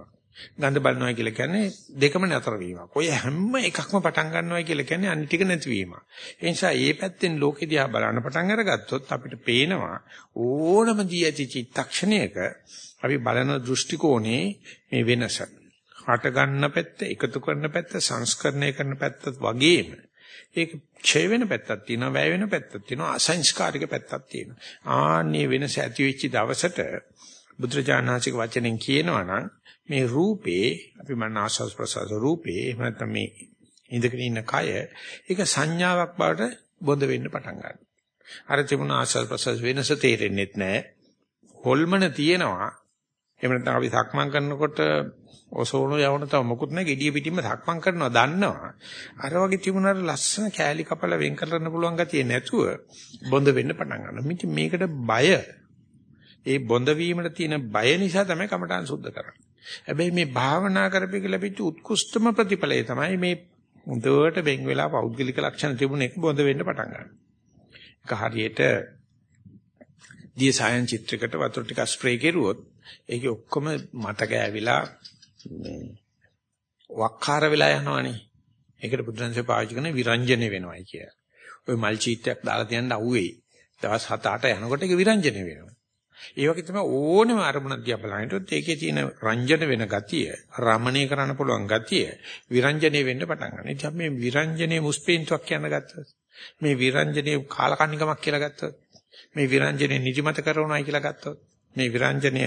ගඳ බලනවා කියලා කියන්නේ දෙකම නතර වීමක්. ඔය හැම එකක්ම පටන් ගන්නවා කියලා කියන්නේ අනිත් ටික නැතිවීම. ඒ නිසා මේ පැත්තෙන් ලෝකෙ දිහා බලන්න පටන් අරගත්තොත් අපිට පේනවා ඕනම දී ඇති චිත්තක්ෂණයක අපි බලන දෘෂ්ටි කෝණේ මේ වෙනස. හට ගන්න පැත්ත, එකතු කරන පැත්ත, සංස්කරණය කරන පැත්ත වගේම ඒක ඡය වෙන පැත්තක් තියෙනවා, වැය වෙන පැත්තක් තියෙනවා, අසංස්කාරික පැත්තක් තියෙනවා. ආන්නේ වෙනස ඇති වෙච්ච දවසට බුදුරජාණන්සේක වචනෙන් කියනවා නම් මේ රූපේ අපි මන ආස්වාස් ප්‍රසවාස රූපේ එහෙම නැත්නම් මේ ඉඳගෙන ඉන්න කය ඒක සංඥාවක් බවට බොඳ වෙන්න පටන් ගන්නවා. අර තිබුණ ආස්වාස් ප්‍රසවාස වෙනස තේරෙන්නේ නැහැ. හොල්මන තියෙනවා. එහෙම නැත්නම් අපි සක්මන් කරනකොට ඔසෝන යවන තව මොකුත් නැහැ gediya පිටින්ම සක්මන් කරනවා දන්නවා. අර වගේ තිබුණාට ලස්සන කෑලි කපලා වෙන් කරන්න පුළුවන් ගතිය නැතුව බොඳ වෙන්න පටන් ගන්නවා. මේකට බය ඒ බොඳ වීමට තියෙන බය නිසා තමයි කමඨාන් සුද්ධ කරන්නේ. හැබැයි මේ භාවනා කරපෙක ලැබිච්ච උත්කෘෂ්ඨම ප්‍රතිඵලය තමයි මේ හොඳට බෙන් වෙලා පෞද්ගලික ලක්ෂණ තිබුණ එක බොඳ වෙන්න පටන් ගන්නවා. ඒක හරියට දිය සායන් චිත්‍රයකට වතුර ටිකක් ස්ප්‍රේ කරුවොත් ඒකේ ඔක්කොම මතක ඇවිලා වක්කාර වෙලා යනවනේ. ඒකට බුදුරජාණන්සේ පාවිච්චි කරන විරංජන වෙනවයි කිය. ඔය මල් චීත්‍යයක් දාලා තියන්න අවුවේ. දවස් 7-8 යනකොට ඒක විරංජන වෙනවා. ඒ වගේ තමයි ඕනෙම අරමුණක් දිහා බලනකොට ඒකේ තියෙන රංජන වෙන ගතිය, රමණීය කරන්න පුළුවන් ගතිය විරංජනේ වෙන්න පටන් ගන්නවා. ඉතින් මේ විරංජනේ මුස්පේන්තුවක් කියන ගත්තොත්, මේ විරංජනේ කාලකන්නිකමක් කියලා ගත්තොත්, මේ විරංජනේ නිදිමත කරනවායි කියලා ගත්තොත්, මේ විරංජනය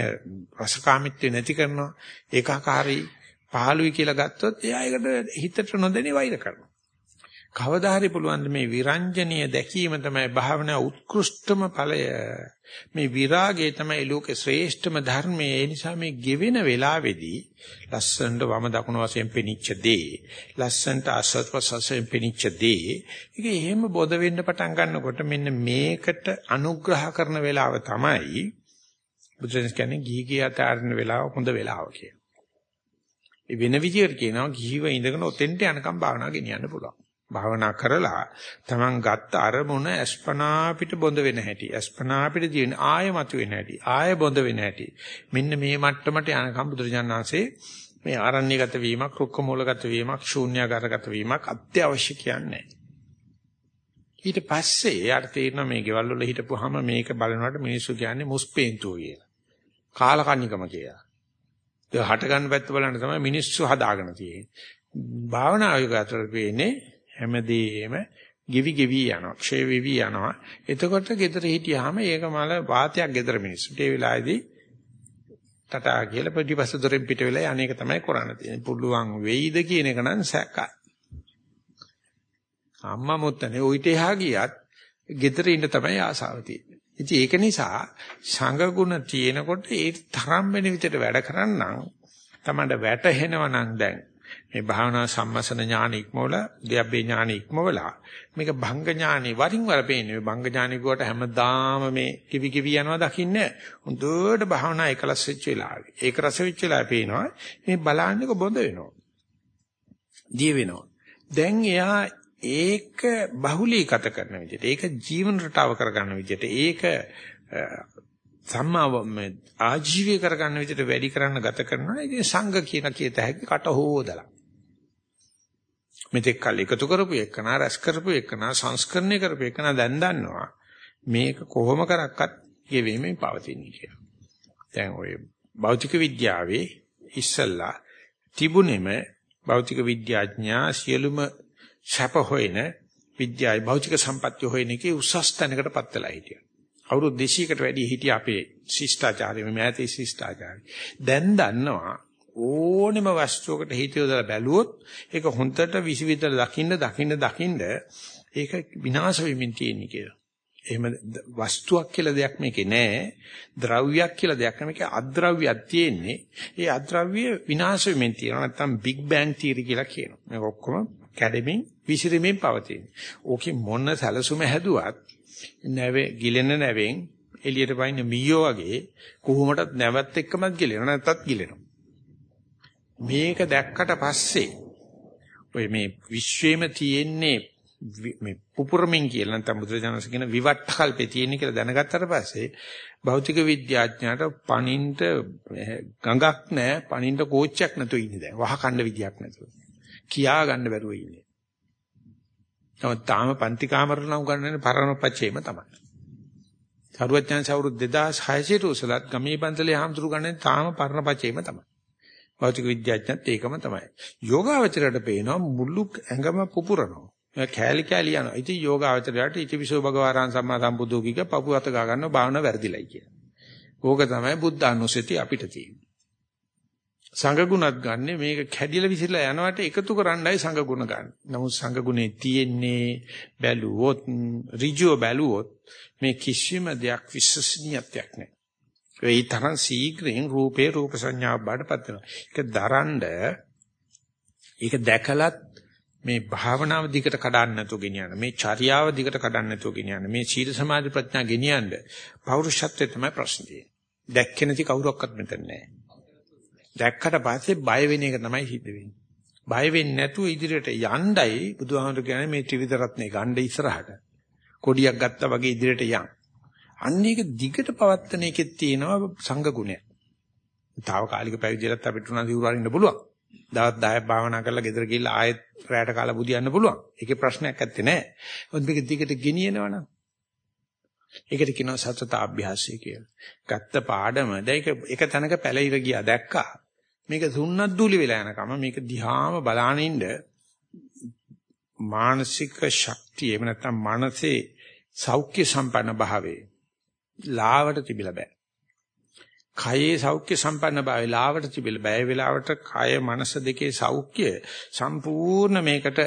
රසකාමීත්වය නැති කරනවා, ඒකාකාරී පහළුයි කියලා ගත්තොත් එයා ඒකට හිතට නොදැනී වෛර කරනවා. කවදා හරි පුළුවන් මේ විරංජනීය දැකීම තමයි භාවනා උත්කෘෂ්ඨම ඵලය. මේ විරාගය තමයි ලෝකේ ශ්‍රේෂ්ඨම ධර්මය. ඒ නිසා මේ ගෙවෙන වෙලාවේදී ලස්සනට වම දකුණු වශයෙන් පෙනිච්ච දේ, ලස්සනට අසත් වශයෙන් පෙනිච්ච දේ, ඒක එහෙම බොද වෙන්න පටන් ගන්නකොට මෙන්න මේකට අනුග්‍රහ කරන වෙලාව තමයි බුදුසෙන් කියන්නේ ගිහිගේ අතාරින වෙලාව හොඳ වෙලාව කියලා. ඒ වෙන විදියට කියනවා ගිහිව ඉඳගෙන ඔතෙන්ට යනකම් භාවනා ගෙනියන්න පුළුවන්. භාවනා කරලා තමන් ගත්ත අරමුණ අස්පනා පිට බොඳ වෙන හැටි අස්පනා පිට දින ආයමතු වෙන හැටි ආය බොඳ වෙන හැටි. මෙන්න මේ මට්ටමට යනකම් බුදුරජාණන්සේ මේ ආරණ්‍යගත වීමක් රුක්ක මූලගත වීමක් ශූන්‍යාකාරගත වීමක් අත්‍යවශ්‍ය කියන්නේ. ඊට පස්සේ යාට තේරෙනවා මේ ගෙවල් වල හිටපුවාම මේක බලනකොට මිනිස්සු කියන්නේ මුස්පේන්තුව කියලා. කාලකන්නිකම කියලා. ඒක හට ගන්න පැත්ත බලන්න තමයි මිනිස්සු හදාගෙන තියෙන්නේ. භාවනාවේ අතර වෙන්නේ හැමදේම ගෙවි ගෙවි යනවා ක්ෂය වෙවි යනවා. එතකොට gedara හිටියාම ඒක මල වාතයක් gedara මිනිස්සුට ඒ වෙලාවේදී ටටා කියලා පිටිපස්ස දොරෙන් පිට වෙලා අනේක තමයි කරන්න තියෙන්නේ. පුළුවන් වෙයිද කියන එක නම් සැකයි අම්මා මුත්තනේ උිට එහා ගියත් gedara ඉන්න තමයි ආසාව තියෙන්නේ. ඉතින් ඒක නිසා සංගුණ තියෙනකොට ඒ තරම් වෙන විදිහට වැඩ කරන්නම්. තමයි වැටහෙනවා නම් දැන් මේ භාවනා සම්මසන ඥාන ඉක්මවලා දෙයබ්බේ ඥාන ඉක්මවලා. මේක භංග ඥානෙ වරින් වර පේන්නේ. මේ භංග ඥානෙ ගුවට හැමදාම මේ කිවි කිවි යනවා දකින්නේ හොඳට භාවනා එකලස් වෙච්ච වෙලාවේ. ඒක රස වෙච්ච වෙලාවේ පේනවා. මේ බලන්නක බොඳ වෙනවා. දිය වෙනවා. දැන් එයා ඒක බහුලීගත කරන විදිහට ඒක ජීවන රටාව කරගන්න විදිහට ඒක සම්මා ආජීවය කරගන්න විදිහට වැඩි කරන්න ගත කරනවා. ඉතින් සංඝ කියන කීත හැකි කට හොදලා. මෙතෙක් කල් එකතු කරපු එකන රැස් කරපු එකන සංස්කරණය කරපු එකන දැන් දන්නවා මේක කොහොම කරක්වත් ගෙවීමෙන් පවතින්නේ කියලා. දැන් ඔය භෞතික විද්‍යාවේ ඉස්සල්ලා තිබුණෙම භෞතික විද්‍යාඥයා සියලුම ශප හොයන විද්‍යාවේ භෞතික සම්පත්‍ය හොයන එකේ උසස් තැනකටපත් වෙලා හිටියා. අවුරුදු 200කට වැඩි හිටිය අපේ ශිෂ්ටාචාරය මේ මෑතේ ශිෂ්ටාචාරය. දැන් දන්නවා ඕනෙම වස්තුවකට හිත යොදලා බැලුවොත් ඒක හොන්දට විසිවිතර දකින්න දකින්න දකින්න ඒක විනාශ වෙමින් තියෙන්නේ කියලා. එහෙම වස්තුවක් කියලා දෙයක් මේකේ නැහැ. ද්‍රව්‍යයක් කියලා දෙයක් මේකේ අද්‍රව්‍යයක් තියෙන්නේ. ඒ අද්‍රව්‍ය විනාශ වෙමින් තියෙනවා. නැත්තම් බිග් බෑන් තියරි කියලා කියනවා. මේක ඔක්කොම කැඩෙමින් විසිරෙමින් පවතින. ඕකේ මොන සැලසුම හැදුවත් නැවේ ගිලෙන නැවෙන් එළියට පයින්න මීයෝ වගේ කොහොමඩත් නැවත් එක්කමත් ගිලෙනවා නැත්තත් ගිලෙනවා. මේක දැක්කට පස්සේ ඔය මේ විශ්වයේම තියෙන්නේ මේ පුපුරමින් කියලා නැත්නම් බුදුරජාණන්සේ කියන විවට්ට කල්පේ තියෙන කියලා දැනගත්තට පස්සේ භෞතික විද්‍යාඥයාට පණින්ට ගඟක් නැහැ පණින්ට කෝච්චයක් නැතුව ඉන්නේ දැන් වහ කණ්ඩ විදියක් නැතුව කියා ගන්න බැරුව ඉන්නේ. නමුත් තාම පන්ති කාමර නම් ගන්නනේ පරණ පච්චේම තමයි. සරුවඥාන් සවුරුදු 2600 උසලත් ගමේ පන්සලේ හාමුදුරු ගන්නේ තාම පරණ පච්චේම තමයි. භෞතික විද්‍යාඥයත් ඒකම තමයි. යෝගාවචරයට පේනවා මුළු ඇඟම පුපුරනවා. කෑලි කෑලි යනවා. ඉතින් යෝගාවචරයට ඉතිවිසෝ භගවාරං සම්මා සම්බුද්ධෝ කික පපු අත ගා ගන්නවා භාවන වැරදිලයි කියලා. ඕක තමයි බුද්ධ අනුසතිය අපිට තියෙන්නේ. සංඝගුණත් ගන්නෙ මේක කැඩිලා විසිරලා යනවට එකතු කරන්නයි සංඝගුණ ගන්න. නමුත් සංඝගුණේ තියෙන්නේ බැලුවොත් ඍජුව බැලුවොත් මේ කිසිම දෙයක් විශ්වසනීයත්වයක් නැහැ. ඒ තරම් සීඝ්‍රයෙන් රූපේ රූප සංඥාව බාටපත් වෙනවා. ඒක දරනද ඒක දැකලත් මේ භාවනාව දිකට කඩන්න නැතුව ගෙනියන්න මේ චර්යාව දිකට කඩන්න නැතුව ගෙනියන්න මේ සීල සමාධි ප්‍රඥා ගෙනියන්න පෞරුෂත්වය තමයි ප්‍රශ්නේ. දැක්කේ නැති කවුරක්වත් මෙතන නැහැ. දැක්කට පස්සේ බය වෙන එක තමයි සිද්ධ වෙන්නේ. බය වෙන්නේ නැතුව ඉදිරියට යණ්ඩයි බුදුහාමුදුරු කියන්නේ මේ ත්‍රිවිධ රත්නේ ගණ්ඩ ඉස්සරහට. කොඩියක් ගත්තා වගේ ඉදිරියට යන්න. අන්න ඒක දිගට පවත්තන එකෙත් තියෙනවා සංඝ ගුණය. తాවකාලික පැවිදිලත් අපිට උනා සිවුරු අරින්න පුළුවන්. දවස් 10ක් භාවනා කරලා ගෙදර ගිහිල්ලා ආයෙත් රැයට කාලා බුදියන්න පුළුවන්. ඒකේ ප්‍රශ්නයක් නැත්තේ නෑ. මොකද මේක දිගට ගෙනියනවනම්. ඒකට කියනවා සතත අභ්‍යාසය කියලා. ගත්ත පාඩම දැන් ඒක එක තැනක පැලිර ගියා දැක්කා. මේක සුන්නත් දූලි වෙලා යනකම මේක දිහාම බලානින්න මානසික ශක්තිය එහෙම නැත්නම් මනසේ සෞඛ්‍ය සම්පන්න භාවයේ ලාවට තිබිලා බෑ. කයේ සෞඛ්‍ය සම්පන්න භාවය ලාවට තිබිලා බෑ. ඒ වෙලාවට කය මනස දෙකේ සෞඛ්‍ය සම්පූර්ණ මේකට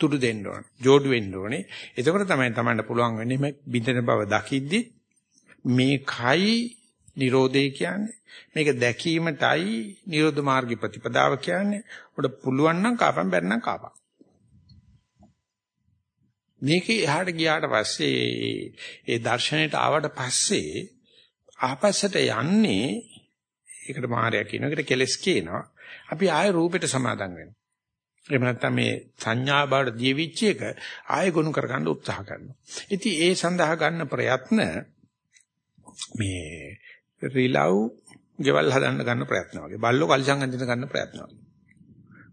තුඩු දෙන්න ඕනේ. جوړු වෙන්න ඕනේ. එතකොට තමයි Tamanට පුළුවන් වෙන්නේ මේ බින්දන බව දකිද්දි මේ කයි Nirodhe කියන්නේ මේක දැකීමටයි නිරෝධ මාර්ග ප්‍රතිපදාව කියන්නේ. උඩ පුළුවන් නම් කාපම් බැන්නම් කාපම්. මේකේ එහාට ගියාට පස්සේ ඒ දර්ශනයට ආවට පස්සේ ආපස්සට යන්නේ ඒකට මායя කියනවා ඒකට කෙලස් කියනවා අපි ආය රූපෙට සමාදන් වෙනවා එහෙම නැත්නම් මේ සංඥා බවට දීවිච්ච එක ආයෙ ගොනු කරගන්න උත්සාහ කරනවා. ඉතින් ඒ සඳහා ගන්න ප්‍රයත්න මේ රිලව් ගෙවල් හදන්න ගන්න ප්‍රයත්න වගේ. බල්ලෝ කල්සම් අඳින ගන්න ප්‍රයත්න වගේ.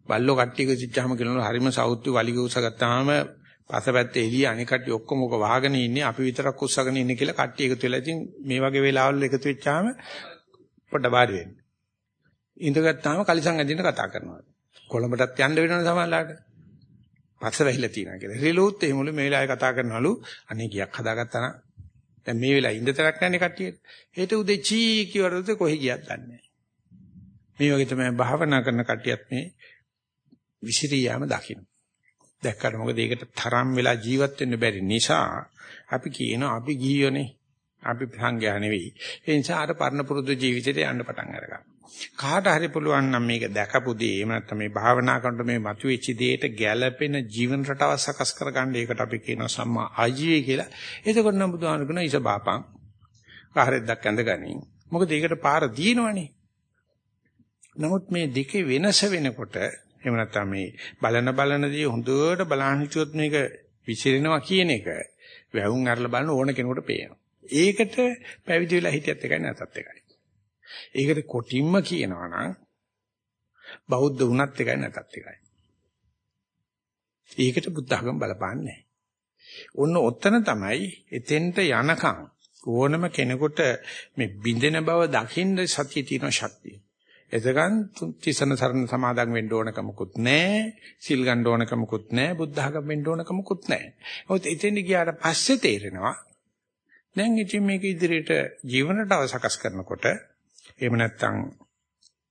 බල්ලෝ කට්ටියක සිච්චාම කියනවා හරිම සෞත්තු වලිග උස ගත්තාම පසපැත්තේ එළිය අනික කට්ටිය ඔක්කොම ඔක වහගෙන ඉන්නේ අපි විතරක් උස්සගෙන ඉන්නේ කියලා කට්ටිය එකතු වෙලා ඉතින් මේ වගේ වෙලාවල් එකතු වෙච්චාම පොඩ බාරි වෙන්නේ. ඉඳගත්තාම කලිසම් අඳින්න කතා කරනවා. කොළඹටත් යන්න වෙනවනේ සමහරලාට. පස්ස වැහිලා තියෙනවා කියලා. රිලෝත් එහෙමලු මේ වෙලාවේ කතා කරනවලු අනේ ගියක් හදාගත්තා නම් දැන් මේ වෙලාවේ ඉඳ තරක් නැන්නේ කට්ටියට. හෙට උදේ චී කියවරද කොහේ ගියත් දන්නේ මේ වගේ තමයි භාවනා කරන කට්ටියත් මේ විසිරී යාම දකින්න. දැක්කට මොකද ඒකට තරම් වෙලා ජීවත් වෙන්න බැරි නිසා අපි කියනවා අපි ගියෝනේ. අපි සංඝයා නෙවෙයි. ඒ නිසා අර පරණ පුරුදු ජීවිතේට යන්න පටන් අරගන්නවා. කාට හරි පුළුවන් නම් මේක දැකපු දේ එහෙම නැත්නම් මේ භාවනා කරනකොට මේ මතුවෙච්ච දෙයට ගැළපෙන ජීවන රටාව සකස් කරගන්න ඒකට අපි කියනවා සම්මා ආජීවය කියලා. එතකොට නම් බුදුහාමුදුරු කියන ඉස බාපං කාහරෙද්දක් ඇඳගනින්. මොකද ඒකට පාර දිනවනේ. නමුත් මේ දෙකේ වෙනස වෙනකොට එහෙම නැත්නම් මේ බලන බලන දේ හොඳට බලන් හිටියොත් මේක විසිරෙනවා කියන එක වැවුම් අරලා බලන ඕන කෙනෙකුට පේනවා. ඒකට පැවිදි වෙලා හිටියත් එකයි නැතත් එකයි. ඒකට කොටින්ම කියනවා නම් බෞද්ධ වුණත් එකයි නැතත් එකයි. ඒකට බුද්ධ ධර්ම බලපාන්නේ ඔන්න ඔතන තමයි එතෙන්ට යනකම් ඕනම කෙනෙකුට මේ බින්දෙන බව දකින්න සතිය තියෙන ශක්තිය. එතකන් තිසන සරණ සමාදන් වෙන්න ඕනකමකුත් නැහැ. සිල් ගන්න ඕනකමකුත් නැහැ. බුද්ධ ධර්ම වෙන්න ඕනකමකුත් නැහැ. මොකද එතෙන් ගියාට පස්සේ තේරෙනවා දැන් ඉතින් මේක ඉදිරියට ජීවනට අවශ්‍යකස් කරනකොට එහෙම නැත්නම්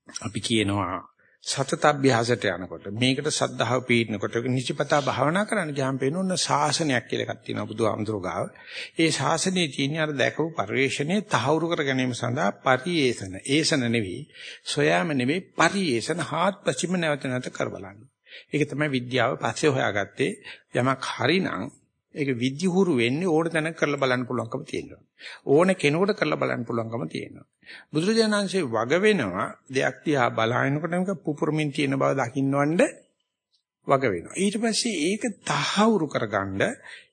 අපි කියනවා සතත අභ්‍යාසයට යනකොට මේකට සද්ධාව පීඩනකොට නිචිපතා භාවනා කරන්න ගියාම පේනොන්න ශාසනයක් කියලා එකක් තියෙනවා බුදුහාමුදුරුවෝ ගාව. ඒ ශාසනයේ තියෙන අර දැකපු පරිවේශණේ තහවුරු කර ගැනීම සඳහා පරිේෂණ. ඒසන නෙවෙයි, සොයාම නෙවෙයි පරිේෂණ හාත්පසින්ම නැවත නැවත කර බලන්න. ඒක තමයි විද්‍යාව පස්සේ හොයාගත්තේ යමක් හරිනම් ඒක විද්‍යුහුරු වෙන්නේ ඕන තැනක කරලා බලන්න පුළුවන්කම තියෙනවා. ඕන කෙනෙකුට කරලා බලන්න පුළුවන්කම තියෙනවා. බුදුරජාණන්සේ වග වෙනවා දෙයක් දිහා බලහිනකොට මේක පුපුරමින් තියෙන බව දකින්නවන්න වග වෙනවා. ඊට පස්සේ ඒක තහවුරු කරගන්න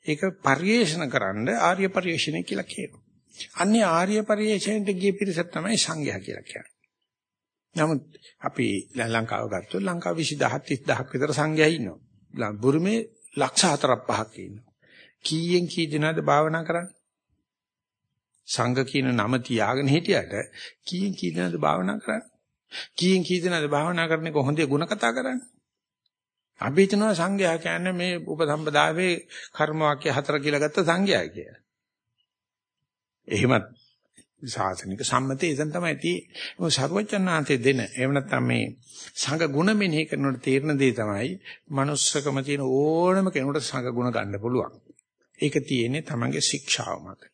ඒක පරිේෂණ කරන්න ආර්ය පරිේෂණය කියලා කියනවා. අන්නේ ආර්ය පරිේෂණයට ගිය පිරිස තමයි සංඝයා කියලා කියන්නේ. නමුත් අපි ලංකාව ගත්තොත් ලංකාව 20000 30000ක් විතර සංඝයා ඉන්නවා. බුරුමේ ලක්ෂ 4ක් 5ක් ඉන්නවා. කීයෙන් කී දෙනාද භාවනා කරන්නේ? සංඝ කියන නම තියාගෙන හිටියට කීයෙන් කී දෙනාද භාවනා කරන්නේ? කීයෙන් කී දෙනාද භාවනා කරන්නේ කොහොමද ಗುಣ කතා කරන්නේ? අපි හිතනවා සංඝයා කියන්නේ මේ උපසම්පදාවේ කර්ම වාක්‍ය හතර කියලා ගත්ත සංඝයා කියලා. එහෙමත් ශාසනික සම්මතය එතන තමයි තියෙන්නේ. මොකද සර්වඥාන්තේ දෙන. එහෙම නැත්නම් මේ සංඝ ගුණ මෙනෙහි කරනකොට තේරෙන දේ තමයි manussකම තියෙන ඕනම කෙනෙකුට සංඝ ගුණ ගන්න පුළුවන්. ඒක තියෙන්නේ තමන්ගේ ශික්ෂාව මත.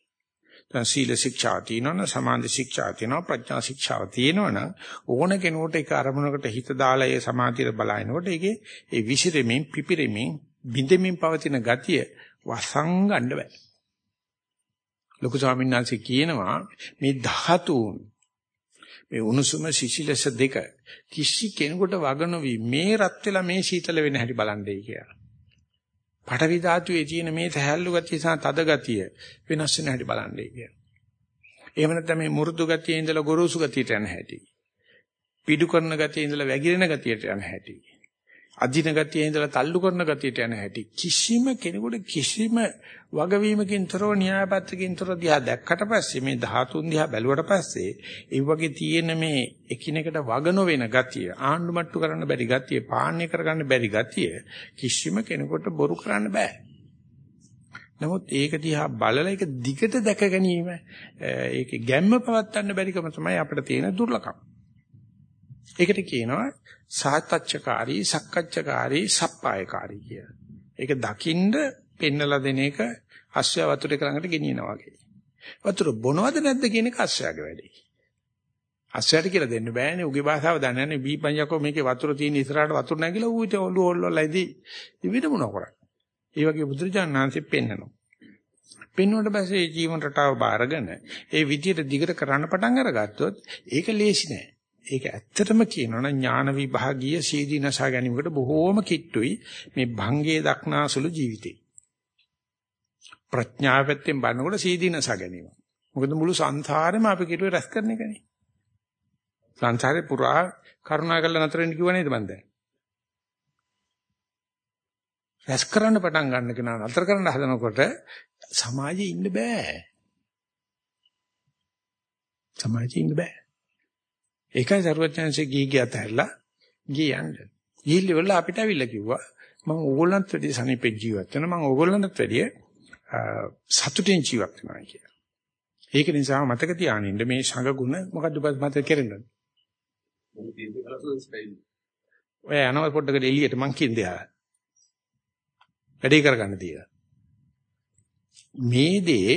දැන් සීල ශික්ෂා තියෙනවනම් සමාධි ශික්ෂා තියෙනවා ප්‍රඥා ශික්ෂාව තියෙනවනම් ඕන කෙනෙකුට ඒක අරමුණකට හිත දාලා ඒ සමාධියට බලනකොට ඒකේ ඒ විසිරෙමින් පිපිරෙමින් බිඳෙමින් පවතින ගතිය වසංගන්න බෑ. ලොකු ස්වාමීන් වහන්සේ කියනවා මේ ධාතුන් මේ උණුසුම සිසිලස දෙක කිසි කෙනෙකුට වග නොවි මේ රත් වෙලා මේ සීතල වෙන හැටි බලන්නේ කියලා. පඨවි ධාතුවේ තියෙන මේ සහැල්ලු ගතිය සහ තද ගතිය වෙනස් වෙන හැටි බලන්නයි කියන. එහෙම නැත්නම් මේ මුරුදු ගතියේ ඉඳලා ගොරෝසු ගතියට යන හැටි. පිඩු කරන ගතියේ ඉඳලා වැగిරෙන ගතියට යන හැටි. අදින ගතියේ ඉඳලා තල්ලු කරන ගතියට යන හැටි. කිසිම කෙනෙකුට කිසිම වගවීමකින් තොරව න්‍යායපත්‍රකින් තොරව දිහා දැක්කට පස්සේ මේ ධාතුන් දිහා බැලුවට පස්සේ ඒ වගේ තියෙන මේ එකිනෙකට වග නොවන ගතිය ආණ්ඩු මට්ටු කරන්න බැරි ගතිය පාලනය කරගන්න බැරි ගතිය කිසිම කෙනෙකුට බොරු කරන්න බෑ නමුත් ඒක දිහා බලලා ඒක දිගට දැක ගැනීම ඒකේ ගැම්ම පවත්වන්න බැරිකම තමයි අපිට තියෙන දුර්ලභකම. ඒකට කියනවා සාතච්ඡකාරී, සක්කච්ඡකාරී, සප්පායකාරී කියලා. ඒක දකින්ද පෙන්නලා දෙන එක අශ්වය වතුරේ ළඟට ගෙනියනවා වගේ. වතුර බොනවද නැද්ද කියන එක අශ්වයාගේ වැඩේ. අශ්වයාට කියලා දෙන්න බෑනේ. උගේ භාෂාව දන්නේ නැහැ. බීපඤ්ඤකෝ මේකේ වතුර තියෙන ඉස්සරහට වතුර නැහැ කියලා ඌට ඔළුව ඔල්ලලා ඉදී. ඉවිද මොන කරන්නේ? ඒ වගේ බුදුරජාණන්සේ පෙන්නනවා. පෙන්වුවට පස්සේ ජීවන රටාව බාරගෙන ඒ විදියට දිගට කරන්න පටන් අරගත්තොත් ඒක ලේසි නෑ. ඒක ඇත්තටම කියනවා නම් ඥාන විභාගීය සීදීනසා ගැනීමකට බොහෝම කිට්ටුයි මේ භංගයේ දක්නාසුළු ජීවිතේ. ප්‍රඥාව පැත්තෙන් බලනකොට සීදීනසා ගැනීම. මොකද මුළු සංසාරෙම අපි කිරුවේ රැස් කරන එකනේ. සංසාරේ පුරා කරුණා කරලා නතර වෙන්න කිව්ව නේද මන් දැන්? රැස් කරන්න පටන් ගන්න කෙනා නතර කරන්න හදනකොට සමාජයේ ඉන්න බෑ. සමාජයේ ඉන්න බෑ. ඒකයි සරුවචනන්සේ ගිහි ගියත් ඇරලා ගිය යන්න. ගිහිල්ල වල අපිට අවිල්ල කිව්වා මම ඕගොල්ලන්ට වැඩි සනීපෙන් ජීවත් වෙනවා මම ඕගොල්ලන්ට වැඩි සතුටින් ජීවත් වෙනවා කියලා. ඒක නිසා මතක තියාගන්න මේ සංඝ ගුණ මොකද්ද මතක කෙරෙන්නේ? ඔය යනවා පොඩ්ඩකට එළියට මං කියන්නේ. වැඩේ කරගන්න තියලා. මේ දේ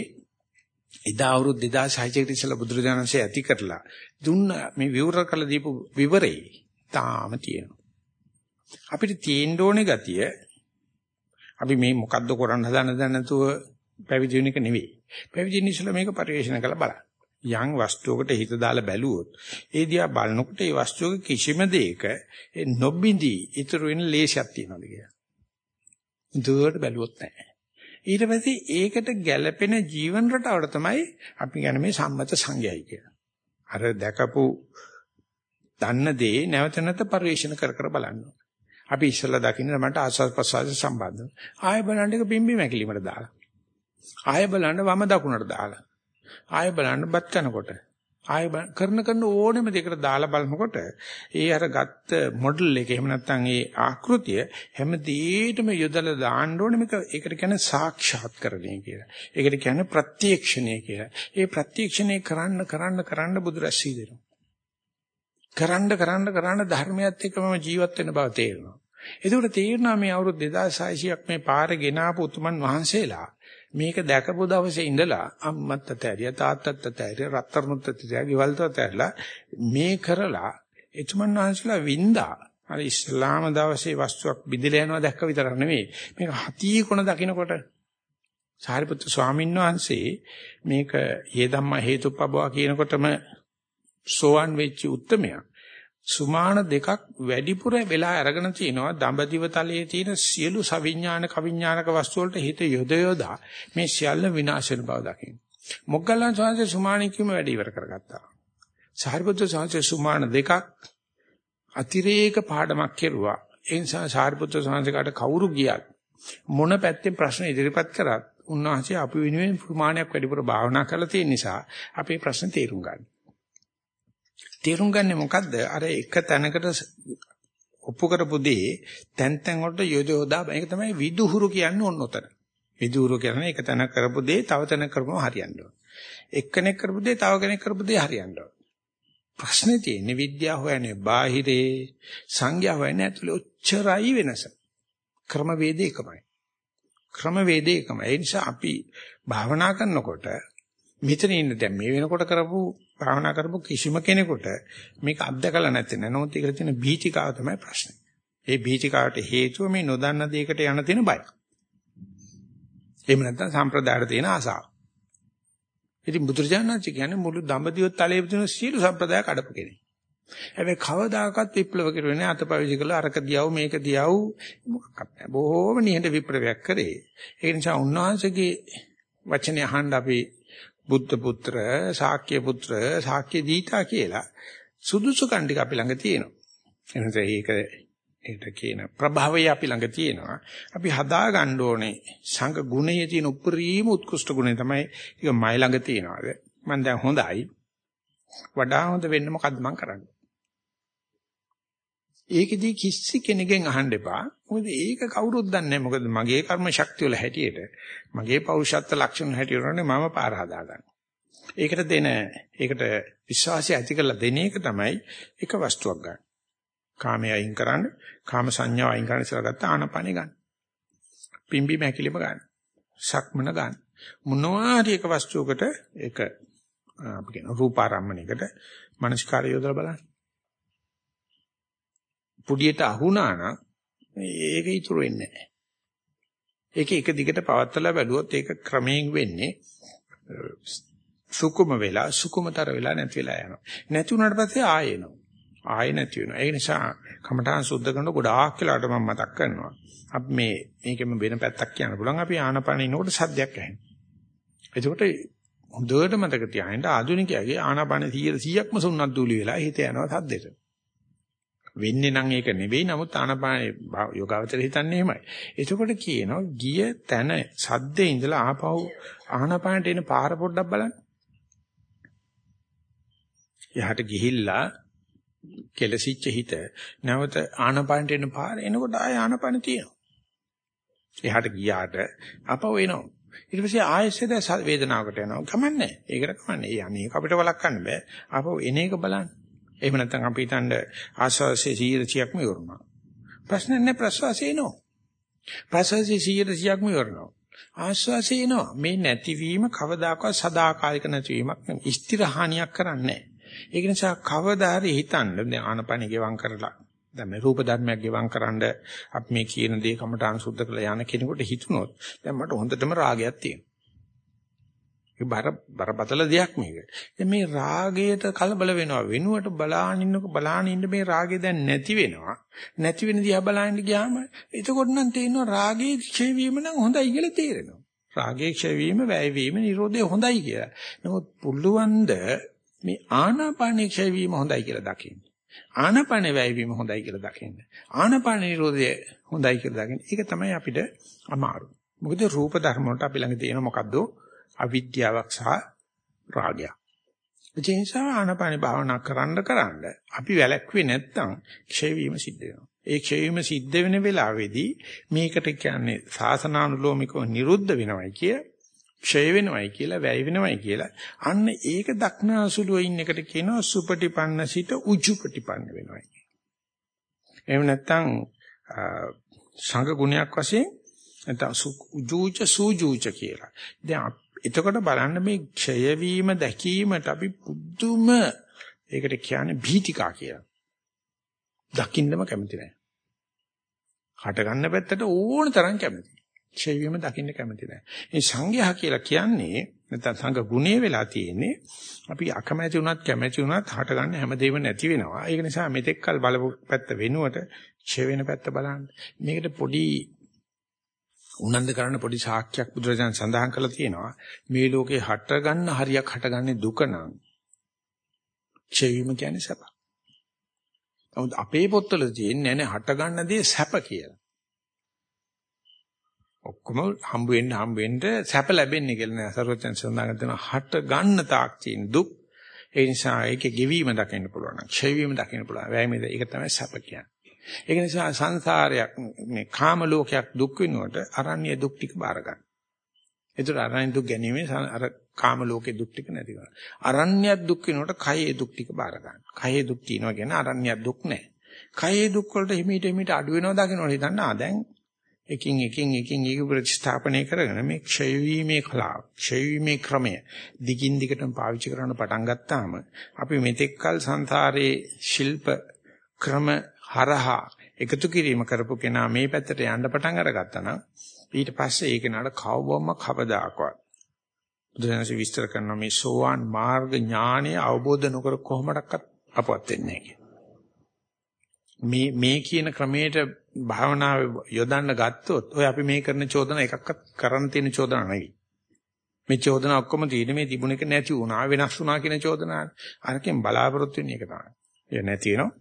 එදා අවුරුදු 2600 කට ඉස්සෙල්ලා බුදුරජාණන්සේ ඇති කරලා දුන්න මේ විවර කළ දීපු විවරේ තාම තියෙනවා. අපිට තියෙන්න ඕනේ ගතිය අපි මේ මොකද්ද කරන්න හදන දැන නැතුව පැවිදි වෙන එක නෙවෙයි. පැවිදි වෙන ඉස්සෙල්ලා මේක පරිශන කරලා බලන්න. යම් වස්තුවකට හිත දාලා බැලුවොත් ඒ දිහා බලනකොට ඒ වස්තුවක කිසිම දෙයක නොබින්දී ඉතුරු වෙන ලේසියක් තියනවාද කියලා. දුවට බැලුවොත් නැහැ. ඊට පස්සේ ඒකට ගැළපෙන ජීවන රටාවට තමයි අපි කියන්නේ මේ සම්මත සංගයයි කියලා. අර දැකපු දන්න දේ නැවත නැවත පරිශන කර කර බලන්න. අපි ඉස්සෙල්ලා දකින්න මට ආස්වාද ප්‍රසවාස සම්බන්ධ. ආය බලන්න එක පිම්බි මැකිලිමට දාලා. ආය බලන්න වම දකුණට දාලා. ආය බලන්න බත් කනකොට ආය කරන කරන ඕනෙම දෙයකට දාලා බලනකොට ඒ අර ගත්ත මොඩල් එක එහෙම නැත්නම් ඒ ආකෘතිය හැම දෙයකටම යොදලා දාන්න ඕනේ මේක ඒකට කියන්නේ සාක්ෂාත්කරණය කියලා. ඒකට කියන්නේ ප්‍රත්‍යක්ෂණය කියලා. ඒ ප්‍රත්‍යක්ෂණය කරන්න කරන්න කරන්න බුදුරැසී දෙනවා. කරන්න කරන්න කරන්න ධර්මයත් එක්කම ජීවත් වෙන බව තේරෙනවා. ඒකට තේරෙනවා මේ අවුරුදු 2600ක් මේ පාරේ ගෙනාපු උතුමන් වහන්සේලා මේක දැකපු දවසේ ඉඳලා අම්මත් අතෑරියා තාත්තත් අතෑරියා රත්තරමුත් අතෑරියා ගෙවල්ත අතෑරලා මේ කරලා එතුමන් වහන්සේලා වින්දා. අර ඉස්ලාම දවසේ වස්තුවක් බිඳලා යනවා දැක්ක විතරක් නෙවෙයි මේක හතිය කොන දකින්නකොට සාරිපුත්‍ර ස්වාමීන් වහන්සේ මේක හේ ධම්ම හේතුපබවා කියනකොටම සෝවන් වෙච්ච උත්මයක් සුමාන දෙකක් වැඩිපුර වෙලා අරගෙන තිනවා දඹදිව තලයේ තියෙන සියලු සවිඥාන කවිඥානක වස්තු වලට හිත යොද යොදා මේ සියල්ල විනාශ වෙන බව දකින්න. මොග්ගල්ලාන් සංසේ සුමානිකීම වැඩි ඉවර කරගත්තා. සාරිපුත්‍ර සංසේ සුමාන දෙකක් අතිරේක පාඩමක් කෙරුවා. ඒ නිසා සාරිපුත්‍ර සංසේකට කවුරු ගියත් මොන පැත්තෙන් ප්‍රශ්න ඉදිරිපත් කරත් උන්වහන්සේ අපි වෙනුවෙන් ප්‍රමාණයක් වැඩිපුර භාවනා කරලා තියෙන නිසා අපේ ප්‍රශ්න තේරුම් ගන්නවා. තේරුම් ගන්නේ මොකද්ද? අර එක තැනකට ඔප්පු කරපු දේ තැන් තැන් වලට යොදවලා මේක තමයි විදුහුරු කියන්නේ ඔන්න ඔතන. විදුහුරු කියන්නේ එක තැන කරපු දේ තව තැන කරපුවම හරියන්න ඕන. එක්කෙනෙක් කරපු දේ තව කෙනෙක් කරපු දේ හරියන්න ඕන. ප්‍රශ්නේ තියෙන්නේ විද්‍යාව හොයන්නේ බාහිරේ සංඥා හොයන්නේ ඇතුලේ ඔච්චරයි වෙනස. ක්‍රමවේදය එකමයි. ක්‍රමවේදය එකමයි. ඒ නිසා අපි භාවනා කරනකොට මෙතන ඉන්න දැන් මේ වෙනකොට කරපු භාවනා කරපු කිසිම කෙනෙකුට මේක අත්දකලා නැති නෑ. නමුත් ඒකට තියෙන බීචිකාව තමයි ප්‍රශ්නේ. ඒ බීචිකාවට හේතුව මේ නොදන්න දෙයකට යන තියෙන බය. එහෙම නැත්නම් සම්ප්‍රදායට තියෙන ආසාව. ඉතින් බුදුරජාණන් කියන්නේ මුළු දඹදිව තලයේ තියෙන සියලු සම්ප්‍රදාය කඩපු කෙනෙක්. හැබැයි කවදාකවත් විප්ලව කෙරුවේ නැහැ අතපවිසි කළා අරක දියව මේක දියව මොකක්වත් නැහැ. බොහෝම නිහඬ විප්ලවයක් කරේ. ඒ නිසා උන්වහන්සේගේ වචනේ අහන්න අපි බුද්ධ පුත්‍ර, ශාක්‍ය පුත්‍ර, ශාක්‍ය දීතා කියලා සුදුසු කණ්ඩික අපි ළඟ තියෙනවා. එනස ඒක ඒකට කියන ප්‍රභාවය අපි ළඟ තියෙනවා. අපි හදා ගන්න ඕනේ සංඝ ගුණයේ තියෙන උපරිම උත්කෘෂ්ඨ ගුණය තමයි ඒක මයි ළඟ තියෙනවාද? මම දැන් හොඳයි. වඩා හොඳ වෙන්න මොකද්ද මම කරන්නේ? ඒකෙදී කිසි කෙනෙක්ගෙන් අහන්න එපා. මොකද ඒක කවුරුත් දන්නේ නැහැ. මොකද මගේ කර්ම ශක්තිය වල හැටියට මගේ පෞරුෂත්ව ලක්ෂණ හැටියට මම පාර හදාගන්න. ඒකට දෙන ඒකට විශ්වාසය ඇති කරලා දෙන එක තමයි එක වස්තුවක් ගන්න. කාමයේ අයින් කරන්න, කාම සංඥාව අයින් කරන්න ඉස්සරහ ගත්ත ආනපනෙ ගන්න. පිම්බි මැකිලිම ගන්න. සක්මන ගන්න. මොනවා හරි එක වස්තුවකට ඒක අපි කියන රූපාරම්මණයකට මනස්කාරය යොදලා බලන්න. පුඩියට අහුණා නම් ඒක ඉතුරු වෙන්නේ නැහැ. ඒක එක දිගට පවත්තලා බැලුවොත් ඒක ක්‍රමයෙන් වෙන්නේ සුකුම වෙලා සුකුමතර වෙලා නැති වෙලා යනවා. නැති වුණාට පස්සේ ආයෙනවා. ආයෙ නැති වෙනවා. ඒ නිසා කමඨාන් සුද්ධ කරන ගොඩාක් වෙලාවට මම මතක් කරනවා. අපි මේ මේකෙම වෙන පැත්තක් කියන්න පුළුවන්. අපි ආනපන ඉනකොට සද්දයක් ඇහෙනවා. එතකොට හොඳට මතක තියාගන්න ආධුනිකයාගේ ආනපන 100%ක්ම සුන්නත් දූලි වෙලා හිත යනවා සද්දෙට. වෙන්නේ නම් ඒක නෙවෙයි නමුත් ආනපාන යෝගාවචර හිතන්නේ එහෙමයි. එතකොට කියනවා ගිය තැන සද්දේ ඉඳලා ආපහු ආනපානට එන පාර පොඩ්ඩක් බලන්න. එහාට ගිහිල්ලා කෙලසිච්ච හිත නැවත ආනපානට එන පාර එනකොට ආය ආනපාන තියෙනවා. එහාට ගියාට අපව එනවා. ඊට පස්සේ ආයෙසෙද වේදනාවකට යනවා. කමන්නේ. ඒකට කමන්නේ. ඒ අනේක අපිට වළක්වන්න බෑ. අපව එන එක බලන්න. එහෙම නැත්නම් අපි හිතන්න ආස්වාසේ 100%ක්ම ඉවරනවා. ප්‍රශ්න නැහැ ප්‍රසවාසය එනවා. ප්‍රසවාසයේ 100%ක්ම ඉවරනවා. ආස්වාසේ එනවා. මේ නැතිවීම කවදාකවත් සදාකාලික නැතිවීමක් නෙවෙයි. ස්ථිර හානියක් කරන්නේ නැහැ. ඒක නිසා කවදා හරි හිතන්න දැන් ආනපන ගෙවම් කරලා දැන් මේ රූප ධර්මයක් ගෙවම් කරන්ඩ අපි මේ කියන දේ කමට අනුසුද්ධ කළා යන කෙනෙකුට හිතුනොත් දැන් මට හොඳටම රාගයක් තියෙනවා. ඒ බර බරපතල දෙයක් මේක. දැන් මේ රාගයට කලබල වෙනවා වෙනුවට බලාන ඉන්නක බලාන ඉන්න මේ රාගය දැන් නැති වෙනවා. නැති වෙන දිහා බලන්න ගියාම එතකොට නම් තේරෙනවා රාගයේ ක්ෂය වීම නම් හොඳයි කියලා තේරෙනවා. රාගයේ ක්ෂය වීම, වැය වීම, නිරෝධය හොඳයි කියලා. නමුත් පුළුවන්ද මේ ආනාපානයේ ක්ෂය වීම හොඳයි කියලා දකින්න. ආනාපානේ වැය වීම හොඳයි කියලා දකින්න. ආනාපාන නිරෝධය හොඳයි කියලා දකින්න. ඒක තමයි අපිට අමාරු. මොකද රූප ධර්ම වලට අපි ළඟ තියෙන මොකද්ද? අවිද්‍යාවක් සහ රාගයක්. ඒ නිසා ආනාපාන භාවනා කරන්න කරන්න අපි වැළැක්ුවේ නැත්නම් ක්ෂය වීම සිද්ධ වෙනවා. ඒ ක්ෂය වීම සිද්ධ වෙන වෙලාවේදී මේකට කියන්නේ සාසනානුලෝමිකව නිරුද්ධ වෙනවයි කිය ක්ෂය වෙනවයි කියලා වැය වෙනවයි කියලා අන්න ඒක දක්නාසුලුව ඉන්න එකට කියනවා සුපටිපන්න සිට උජුපටිපන්න වෙනවයි. එහෙම නැත්නම් සංඝ ගුණයක් වශයෙන් නැත්නම් උජූච සූජූච කියලා. දැන් එතකොට බලන්න මේ ක්ෂය වීම දැකීමට අපි පුදුම ඒකට කියන්නේ භීතිකා කියලා. දකින්නම කැමති නැහැ. හට ගන්න පැත්තට ඕන තරම් කැමති. ක්ෂය වීම දකින්න කැමති නැහැ. මේ සංඝයා කියලා කියන්නේ නැත්නම් සංඝ ගුණේ වෙලා තියෙන්නේ අපි අකමැති වුණත් කැමැති වුණත් හට ගන්න හැමදේම නැති වෙනවා. ඒක නිසා මෙතෙක්කල් බලපු පැත්ත වෙනුවට ක්ෂය වෙන පැත්ත බලන්න. මේකට පොඩි උනන්දු කරන පොඩි සාක්ෂියක් බුදුරජාණන් සඳහන් කරලා තියෙනවා. මේ ලෝකේ හට ගන්න හරියක් හටගන්නේ දුක නම් ක්ෂය වීම කියන්නේ සැප. නමුත් අපේ පොත්වල තියෙන්නේ නැහැ හට ගන්න දේ සැප කියලා. ඔක්කොම හම්බ වෙන්න හම්බ වෙන්න සැප ලැබෙන්නේ කියලා නෑ සර්වඥයන් සඳහන් කරන හට ගන්න තාක් තියෙන දුක් ඒ නිසා ඒකේ ගෙවීම දකින්න පුළුවන් නම් ක්ෂය වීම දකින්න පුළුවන් වැයමෙද ඒක තමයි සැප කියන්නේ ඒක නිසා සංසාරයක් මේ කාම ලෝකයක් දුක් වෙනකොට අරණ්‍ය දුක් ටික බාර ගන්න. ඒතර අරණ්‍ය දුක් ගැනීමේ අර කාම ලෝකේ දුක් ටික නැති කරනවා. අරණ්‍ය දුක් වෙනකොට කයේ දුක් ටික බාර ගන්න. කයේ දුක් තියෙනවා කියන්නේ අරණ්‍ය දුක් නැහැ. කයේ දුක් වලට හිමීට හිමීට අඩු වෙනවා දකින්නකොට හිතන්න ආ දැන් එකින් එකින් එකින් ඒක ප්‍රතිස්ථාපනය කරගෙන මේ ක්ෂය වීමේ කලාව ක්ෂය වීමේ ක්‍රමය දිගින් දිගටම පාවිච්චි කරන්න පටන් ගත්තාම අපි මෙතෙක්කල් සංසාරේ ශිල්ප ක්‍රම හරහා එකතු කිරීම කරපු කෙනා මේ පැත්තට යන්න පටන් අරගත්තා නම් ඊට පස්සේ ඒක නඩ කවවම කවදාකවත් බුදුසසුන විස්තර කරන මේ සෝවාන් මාර්ග ඥානය අවබෝධ නොකර කොහොමඩක්වත් අපවත් වෙන්නේ නැහැ මේ මේ කියන ක්‍රමයට භාවනාව යොදන්න ගත්තොත් ඔය අපි මේ කරන චෝදන එකක්වත් කරන්න තියෙන චෝදන නෙවෙයි. මේ චෝදන ඔක්කොම තියෙන්නේ මේ තිබුණ එක නැති වුණා වෙනස් වුණා කියන චෝදනාව. අරකින් බලාපොරොත්තු වෙන එක තමයි. ඒ නැති වෙනවා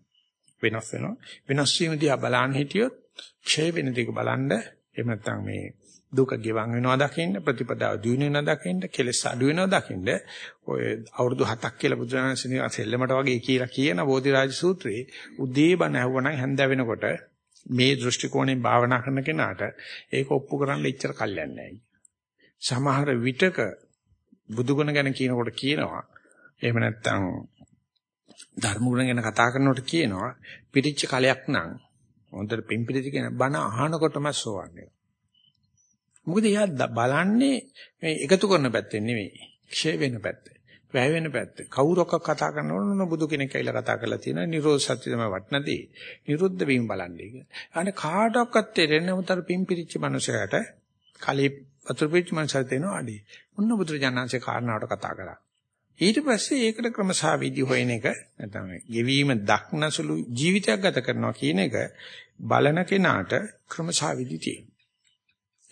වෙනස් වෙනවා. වෙනස් වීම දිහා බලන්න හිටියොත් ක්ෂය වෙන දෙක බලන්න එහෙම නැත්නම් මේ දුක ගෙවන් වෙනවා දකින්න ප්‍රතිපදාව දිනු වෙනවා දකින්න කෙලෙස් අඩු වෙනවා දකින්න ඔය අවුරුදු 7ක් කියලා බුදුරජාණන් සෙල්ලමට වගේ කියලා කියන බෝධිරාජ සූත්‍රයේ උදේ බණ ඇහුවනම් හැන්ද වෙනකොට මේ දෘෂ්ටි කෝණයෙන් භාවනා කරන කෙනාට ඒක ඔප්පු කරන්න ඉච්චර කල්යන්නේ නැහැ. සමහර විටක බුදුගුණ ගැන කියනකොට කියනවා එහෙම නැත්නම් ධර්ම ගුණ ගැන කතා කරනකොට කියනවා පිටිච්ච කලයක් නම් හොඳට පිම්පිරිච්ච කියන බණ අහනකොටම සෝවන්නේ. මොකද එයා බලන්නේ මේ එකතු කරන පැත්තෙන් නෙවෙයි ක්ෂය වෙන පැත්තේ. වැය වෙන පැත්ත. කවුරක් කතා කරනවද නෝ බුදු කෙනෙක් ඇවිල්ලා කතා කරලා තියෙනවා නිරෝධ සත්‍ය තමයි වටනදී. නිරුද්ධ වීම බලන්නේ කියලා. අනේ කාටවත් තේරෙන්නේ නැමතර පිම්පිරිච්ච මනුස්සයාට කලී වතුර පිරිච්ච මනුස්සයාට තේනවා අඩි. ඔන්න බුදුරජාණන්සේ කාරණාවට කතා කරා. ඊට පස්සේ ඒකට ක්‍රමසාවිදි හොයන එක නැත්නම් ගෙවීම දක්නසුළු ජීවිතයක් ගත කරනවා කියන එක බලන කෙනාට ක්‍රමසාවිදි තියෙනවා.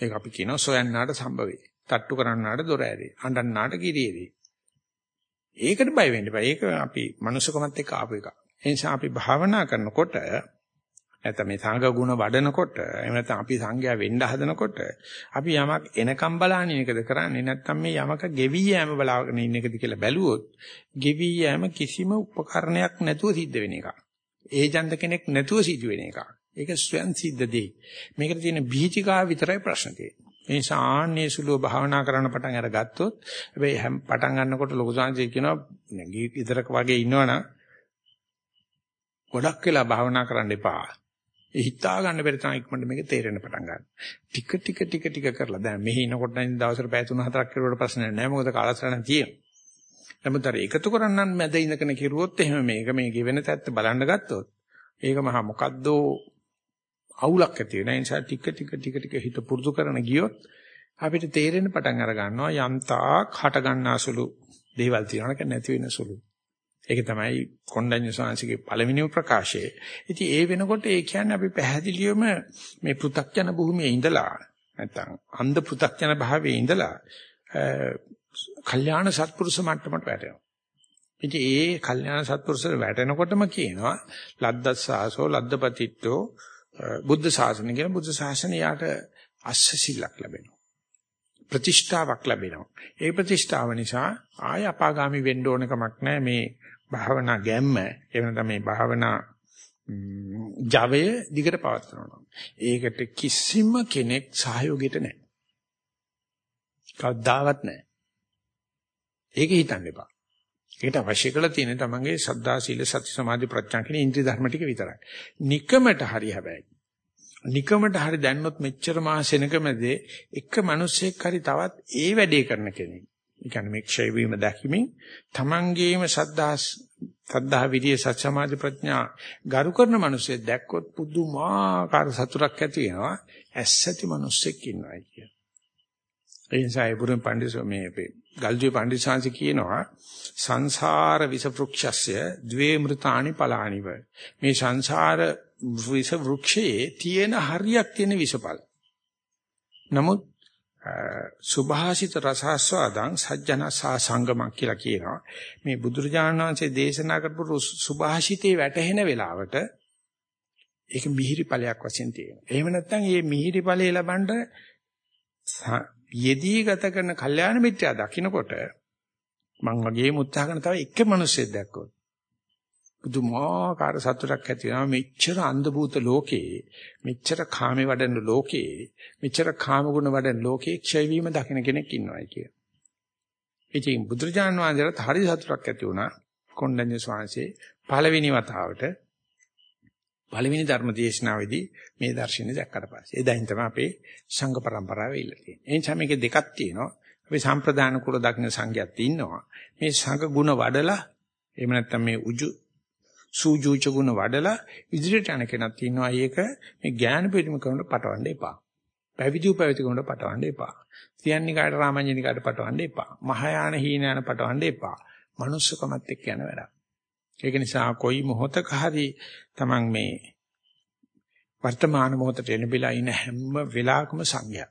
ඒක අපි කියනවා සොයන්නාට සම්භවේ. තට්ටු කරන්නාට දොර ඇරේ. අඬන්නාට කිරියේදී. ඒකට බය වෙන්න එපා. ඒක අපි මනුස්සකමත් එක්ක ආපු එකක්. ඒ නිසා අපි භාවනා කරනකොට නැත්නම් මේ සංඝ ගුණ වඩනකොට එහෙම නැත්නම් අපි සංඝයා වෙන්න හදනකොට අපි යමක් එනකම් බලන්නේ එකද කරන්නේ නැත්නම් මේ යමක ගෙවි යෑම බලාගෙන ඉන්න එකද කියලා බැලුවොත් ගෙවි යෑම කිසිම උපකරණයක් නැතුව සිද්ධ වෙන එකක්. ඒජන්ත කෙනෙක් නැතුව සිද්ධ වෙන එකක්. ඒක ස්වයන් සිද්ධ දෙයක්. මේකට තියෙන බීජිකා විතරයි ප්‍රශ්න තියෙන්නේ. ඒ නිසා ආන්නේ සුළුව භාවනා කරන්න පටන් අරගත්තොත් හැබැයි පටන් ගන්නකොට ලොකු සංජය කියනවා ඉතරක වගේ ඉන්නවනම් ගොඩක් වෙලා භාවනා කරන්න එපා. ඒ හිතා ගන්න බැරි තරම් ඉක්මනට මේක තේරෙන්න පටන් ගන්නවා. ටික ටික ටික ටික කරලා දැන් මෙහි ඉනකොට නම් දවසට පැය 3-4ක් කරුවට ප්‍රශ්නයක් නැහැ. මොකද කාලසටහන තියෙනවා. නමුත් අර එකතු කරන්නන් මැද ඉඳගෙන කිරුවොත් එහෙම මේක මේ ගෙවෙන තත්ත්ව බලන්න ගත්තොත් ඒක මහා මොකද්දෝ අවුලක් ඇති වෙන නිසා ටික ටික ටික ටික හිත පුරුදු කරන ගියොත් අපිට තේරෙන්න පටන් අර ගන්නවා යම්තාක් හට ගන්නාසුළු දේවල් තියෙනවක නැති වෙන සුළු. ඒක තමයි කොණ්ඩඤ්ඤ සාංශිකේ පළවෙනිම ප්‍රකාශය. ඉතින් ඒ වෙනකොට ඒ කියන්නේ අපි පැහැදිලිවම මේ පෘ탁ජන භූමියේ ඉඳලා නැත්තම් අන්ධ පෘ탁ජන භාවයේ ඉඳලා කල්යාණ සත්පුරුෂ මට්ටමට වැටෙනවා. ඉතින් ඒ කල්යාණ සත්පුරුෂ වැටෙනකොටම කියනවා ලද්දස්සාසෝ ලද්දපතිත්තෝ බුද්ධ ශාසනය කියන බුද්ධ ශාසනය යාට අස්සසිලක් ලැබෙනවා. ප්‍රතිෂ්ඨාවක් ලැබෙනවා. ඒ ප්‍රතිෂ්ඨාව නිසා ආය අපාගාමි වෙන්න ඕන කමක් නැහැ මේ භාවනා ගැම්ම එහෙම නැත්නම් මේ භාවනා ජවය දිගට පවත්වනවා. ඒකට කිසිම කෙනෙක් සහයෝගයට නැහැ. කවදාවත් නැහැ. ඒක හිතන්න එපා. ඒකට අවශ්‍ය කරලා තියෙන තමන්ගේ සද්ධා සීල සති සමාධි ප්‍රඥා කියන ඉන්ද්‍රිය ධර්ම ටික විතරයි. නිකමට හරි හැබැයි. නිකමට හරි දැන්නොත් මෙච්චර මාසෙනකමදී එක මිනිස්සෙක් හරි තවත් ඒ වැඩේ කරන කෙනෙක්. ඒ කියන්නේ මේ ක්ෂය වීම දැකීමෙන් තමන්ගේම සද්ධා සද්ධා විරිය සති සමාධි ප්‍රඥා ගරු කරන මිනිස්සෙක් දැක්කොත් පුදුමාකාර සතුටක් ඇති වෙනවා. ඇස්සති මිනිස්සෙක් ඉන්නවා කියන. ඒ නිසා ඒ බුදුන් පඬිසෝ මේ ගල්ජී පඬිසාංශ කියනවා සංසාර විස වෘක්ෂස්ය ද්වේ මෘතානි පලානිව මේ සංසාර විස වෘක්ෂයේ තියෙන හරියක් තියෙන විසපල් නමුත් සුභාසිත රසස්වාදං සජ්ජන සංගමක් කියලා කියනවා. මේ බුදුරජාණන් වහන්සේ දේශනා කරපු සුභාසිතේ වැටහෙන වෙලාවට ඒක මිහිරි ඵලයක් වශයෙන් තියෙනවා. එහෙම නැත්නම් මේ මිහිරි ඵලය ලබන්න යෙදී ගත කරන කල්යාණ මිත්‍යා දකින්නකොට මං වගේම උත්සාහ කරන තව එක මිනිස්සෙක් දැක්කොත් පුදුමාකාර සතුටක් ඇති වෙනවා මෙච්චර අන්ධ භූත ලෝකේ මෙච්චර කාමේ වඩන ලෝකේ මෙච්චර කාමගුණ වඩන ලෝකේ ක්ෂය වීම දකින්න කෙනෙක් ඉන්නවයි කිය. ඉතින් බුදුරජාන් වහන්සේට හරි සතුටක් ඇති වුණා කොණ්ඩඤ්ඤ ස්වාමීන් පළවෙනි වතාවට පළවෙනි ධර්ම දේශනාවේදී මේ දර්ශනය දැක්කට පස්සේ එදායින් තමයි අපේ සංඝ પરම්පරාව ඉල්ල තියෙන්නේ. ඒ නිසා මේකේ දෙකක් තියෙනවා. අපි සම්ප්‍රදාන කුල දක්න සංඝයාත් ඉන්නවා. මේ සංඝ ගුණ වඩලා එහෙම නැත්නම් මේ උජු සූජූච ගුණ වඩලා ඉදිරියට යන කෙනෙක් ඉන්නවා. ඒක මේ ඥාන පිරිම කරනට පටවන්න එපා. පැවිදි උපවිති කරනට පටවන්න එපා. තියන්නිකාට රාමඤ්ඤනිකාට පටවන්න එපා. මහායාන හීනයන පටවන්න එපා. manussකමත් එක්ක යන වැඩක්. ඒක නිසා කොයි මොහොතක හරි Taman මේ වර්තමාන මොහොතට එළඹිලා ඉන හැම වෙලාවකම සංඥා.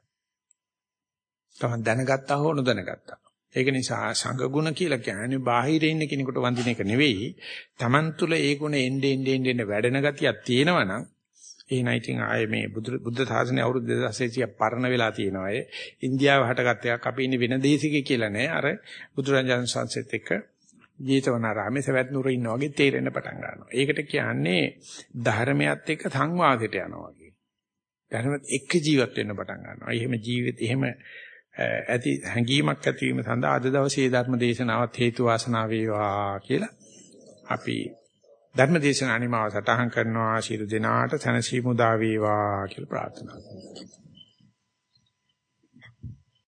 Taman දැනගත්තා හෝ නොදැනගත්තා. ඒක නිසා සංගුණ කියලා කියන්නේ බාහිරේ ඉන්න කෙනෙකුට වඳින එක නෙවෙයි. Taman තුල ඒ ගුණ එන්නේ එන්නේ එන්නේ වැඩෙන ගතියක් තියෙනවා නම් එහෙනම් ඉතින් ආයේ මේ බුද්ධ ශාසනය අවුරුදු 2600ක් පරණ වෙලා තියෙනවා. ඒ ඉන්දියාව හටගත් එකක් අපි ඉන්නේ වෙන දේශිකේ කියලා නෑ. අර බුදුරජාණන් වහන්සේත් එක්ක ජීතවනාරාමේ සවැත් නුර ඉන්නා වගේ තේරෙන්න පටන් ගන්නවා. ඒකට කියන්නේ ධර්මයත් එක්ක සංවාදයට යනවා වගේ. ධර්මත් එක්ක ජීවත් වෙන්න පටන් ගන්නවා. එහෙම ජීවිත එහෙම ඇති හැඟීමක් ඇතිවීම සඳහා අද දවසේ ධර්ම දේශනාවත් හේතු වාසනා වේවා කියලා අපි ධර්ම දේශනා අනිමාව සටහන් කරනවා ශිරු දිනාට සනසීමු දා වේවා කියලා ප්‍රාර්ථනා කරනවා.